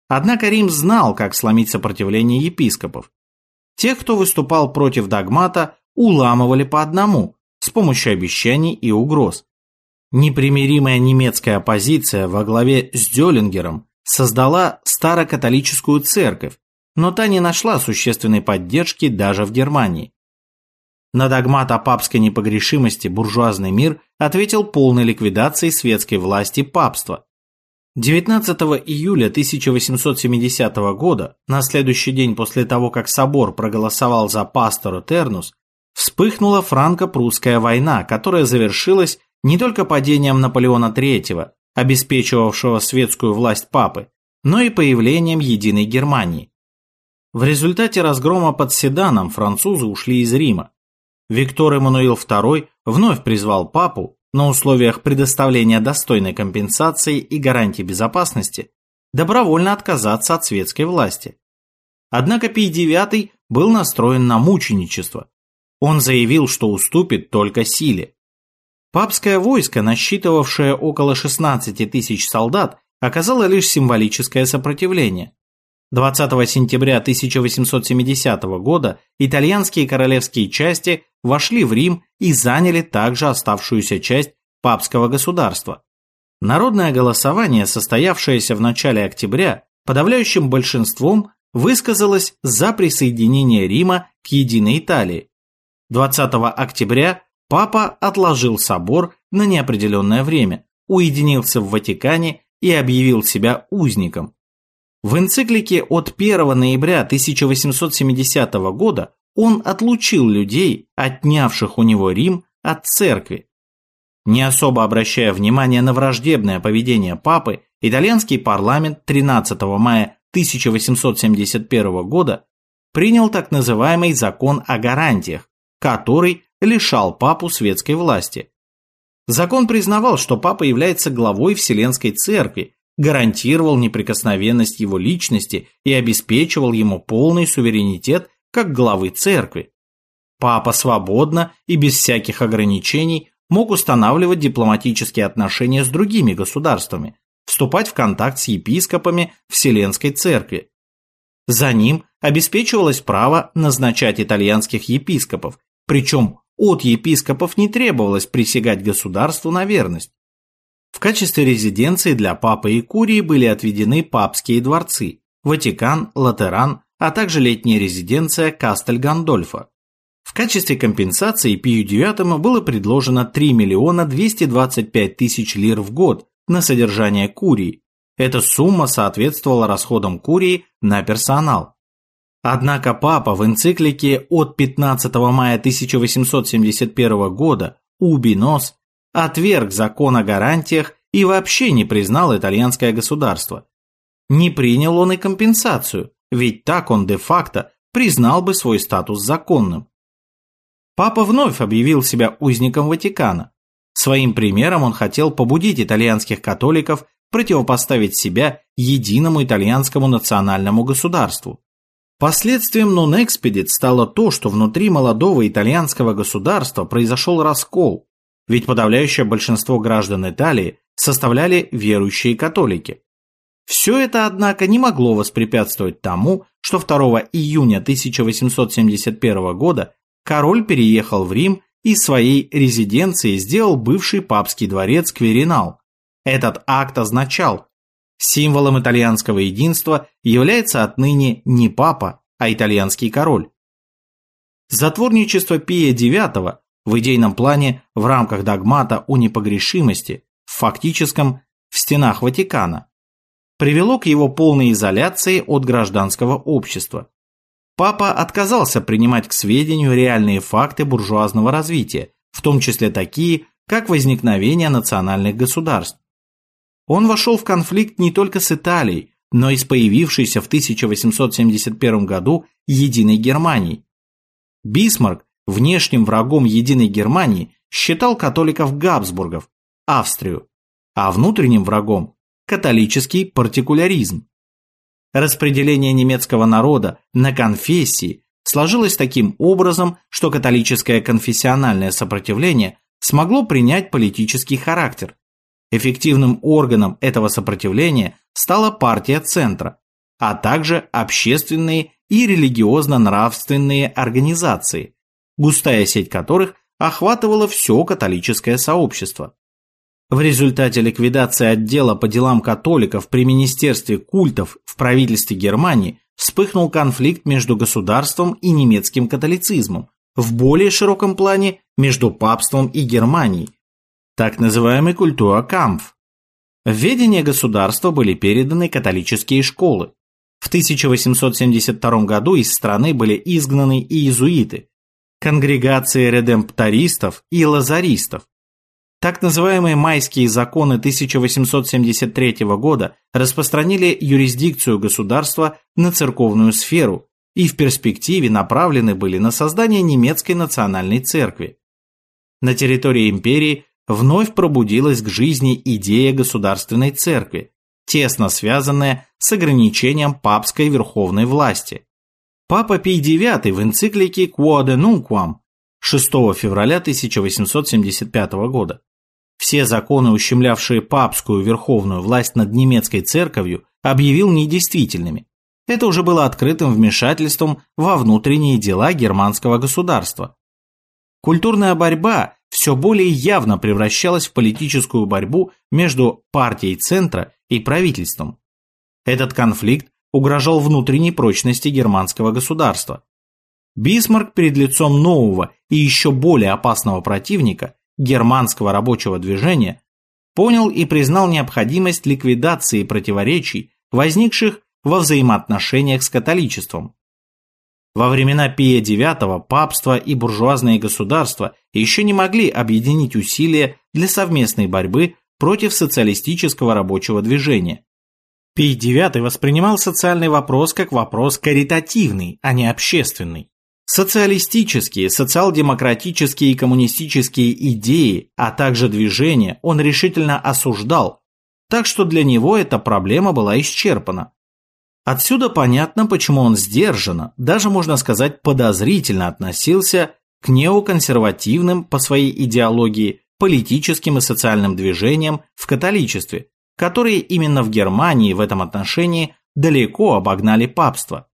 Однако Рим знал, как сломить сопротивление епископов. Тех, кто выступал против догмата, уламывали по одному, с помощью обещаний и угроз. Непримиримая немецкая оппозиция во главе с Дёлингером создала старокатолическую церковь, но та не нашла существенной поддержки даже в Германии. На догмат о папской непогрешимости буржуазный мир ответил полной ликвидацией светской власти папства, 19 июля 1870 года, на следующий день после того, как собор проголосовал за пастора Тернус, вспыхнула франко-прусская война, которая завершилась не только падением Наполеона III, обеспечивавшего светскую власть папы, но и появлением единой Германии. В результате разгрома под Седаном французы ушли из Рима. Виктор Эммануил II вновь призвал папу, на условиях предоставления достойной компенсации и гарантий безопасности добровольно отказаться от светской власти. Однако Пий IX был настроен на мученичество. Он заявил, что уступит только силе. Папское войско, насчитывавшее около 16 тысяч солдат, оказало лишь символическое сопротивление. 20 сентября 1870 года итальянские королевские части вошли в Рим и заняли также оставшуюся часть папского государства. Народное голосование, состоявшееся в начале октября, подавляющим большинством высказалось за присоединение Рима к единой Италии. 20 октября папа отложил собор на неопределенное время, уединился в Ватикане и объявил себя узником, В энциклике от 1 ноября 1870 года он отлучил людей, отнявших у него Рим, от церкви. Не особо обращая внимание на враждебное поведение папы, итальянский парламент 13 мая 1871 года принял так называемый закон о гарантиях, который лишал папу светской власти. Закон признавал, что папа является главой Вселенской Церкви, гарантировал неприкосновенность его личности и обеспечивал ему полный суверенитет как главы церкви. Папа свободно и без всяких ограничений мог устанавливать дипломатические отношения с другими государствами, вступать в контакт с епископами Вселенской Церкви. За ним обеспечивалось право назначать итальянских епископов, причем от епископов не требовалось присягать государству на верность. В качестве резиденции для папы и курии были отведены папские дворцы – Ватикан, Латеран, а также летняя резиденция Кастель Гандольфа. В качестве компенсации Пию IX было предложено 3 миллиона 225 тысяч лир в год на содержание курии. Эта сумма соответствовала расходам курии на персонал. Однако папа в энциклике от 15 мая 1871 года «Убинос» отверг закон о гарантиях и вообще не признал итальянское государство. Не принял он и компенсацию, ведь так он де-факто признал бы свой статус законным. Папа вновь объявил себя узником Ватикана. Своим примером он хотел побудить итальянских католиков противопоставить себя единому итальянскому национальному государству. Последствием non-expedit стало то, что внутри молодого итальянского государства произошел раскол, ведь подавляющее большинство граждан Италии составляли верующие католики. Все это, однако, не могло воспрепятствовать тому, что 2 июня 1871 года король переехал в Рим и своей резиденцией сделал бывший папский дворец Кверинал. Этот акт означал, Символом итальянского единства является отныне не папа, а итальянский король. Затворничество Пия IX в идейном плане в рамках догмата о непогрешимости, в фактическом в стенах Ватикана, привело к его полной изоляции от гражданского общества. Папа отказался принимать к сведению реальные факты буржуазного развития, в том числе такие, как возникновение национальных государств, он вошел в конфликт не только с Италией, но и с появившейся в 1871 году Единой Германией. Бисмарк внешним врагом Единой Германии считал католиков Габсбургов, Австрию, а внутренним врагом – католический партикуляризм. Распределение немецкого народа на конфессии сложилось таким образом, что католическое конфессиональное сопротивление смогло принять политический характер, Эффективным органом этого сопротивления стала партия центра, а также общественные и религиозно-нравственные организации, густая сеть которых охватывала все католическое сообщество. В результате ликвидации отдела по делам католиков при Министерстве культов в правительстве Германии вспыхнул конфликт между государством и немецким католицизмом, в более широком плане между папством и Германией, так называемый культура-кампф. В ведение государства были переданы католические школы. В 1872 году из страны были изгнаны и иезуиты, конгрегации редемптористов и лазаристов. Так называемые майские законы 1873 года распространили юрисдикцию государства на церковную сферу и в перспективе направлены были на создание немецкой национальной церкви. На территории империи вновь пробудилась к жизни идея государственной церкви, тесно связанная с ограничением папской верховной власти. Папа Пий IX в энциклике Quod Nunquam 6 февраля 1875 года все законы, ущемлявшие папскую верховную власть над немецкой церковью, объявил недействительными. Это уже было открытым вмешательством во внутренние дела германского государства. Культурная борьба все более явно превращалась в политическую борьбу между партией центра и правительством. Этот конфликт угрожал внутренней прочности германского государства. Бисмарк перед лицом нового и еще более опасного противника, германского рабочего движения, понял и признал необходимость ликвидации противоречий, возникших во взаимоотношениях с католичеством. Во времена Пия IX папство и буржуазные государства еще не могли объединить усилия для совместной борьбы против социалистического рабочего движения. Пий IX воспринимал социальный вопрос как вопрос каритативный, а не общественный. Социалистические, социал-демократические и коммунистические идеи, а также движения он решительно осуждал, так что для него эта проблема была исчерпана. Отсюда понятно, почему он сдержанно, даже можно сказать подозрительно относился к неоконсервативным по своей идеологии политическим и социальным движениям в католичестве, которые именно в Германии в этом отношении далеко обогнали папство.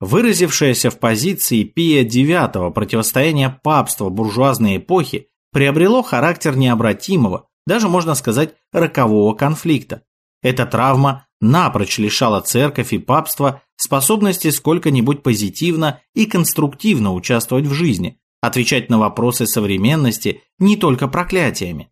Выразившееся в позиции Пия IX противостояние папства буржуазной эпохи приобрело характер необратимого, даже можно сказать рокового конфликта. Эта травма напрочь лишала церковь и папство способности сколько-нибудь позитивно и конструктивно участвовать в жизни, отвечать на вопросы современности не только проклятиями.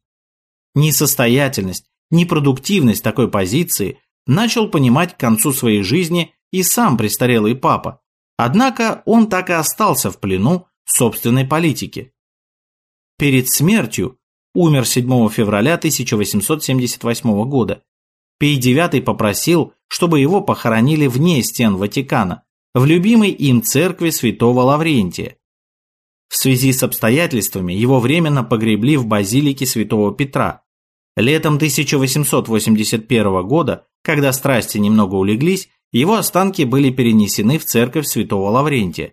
Несостоятельность, непродуктивность такой позиции начал понимать к концу своей жизни и сам престарелый папа, однако он так и остался в плену собственной политики. Перед смертью умер 7 февраля 1878 года. Пий IX попросил, чтобы его похоронили вне стен Ватикана, в любимой им церкви святого Лаврентия. В связи с обстоятельствами его временно погребли в базилике святого Петра. Летом 1881 года, когда страсти немного улеглись, его останки были перенесены в церковь святого Лаврентия.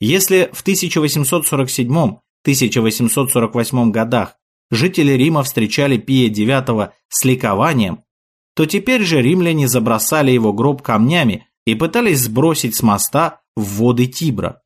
Если в 1847-1848 годах жители Рима встречали Пия IX с ликованием, то теперь же римляне забросали его гроб камнями и пытались сбросить с моста в воды Тибра.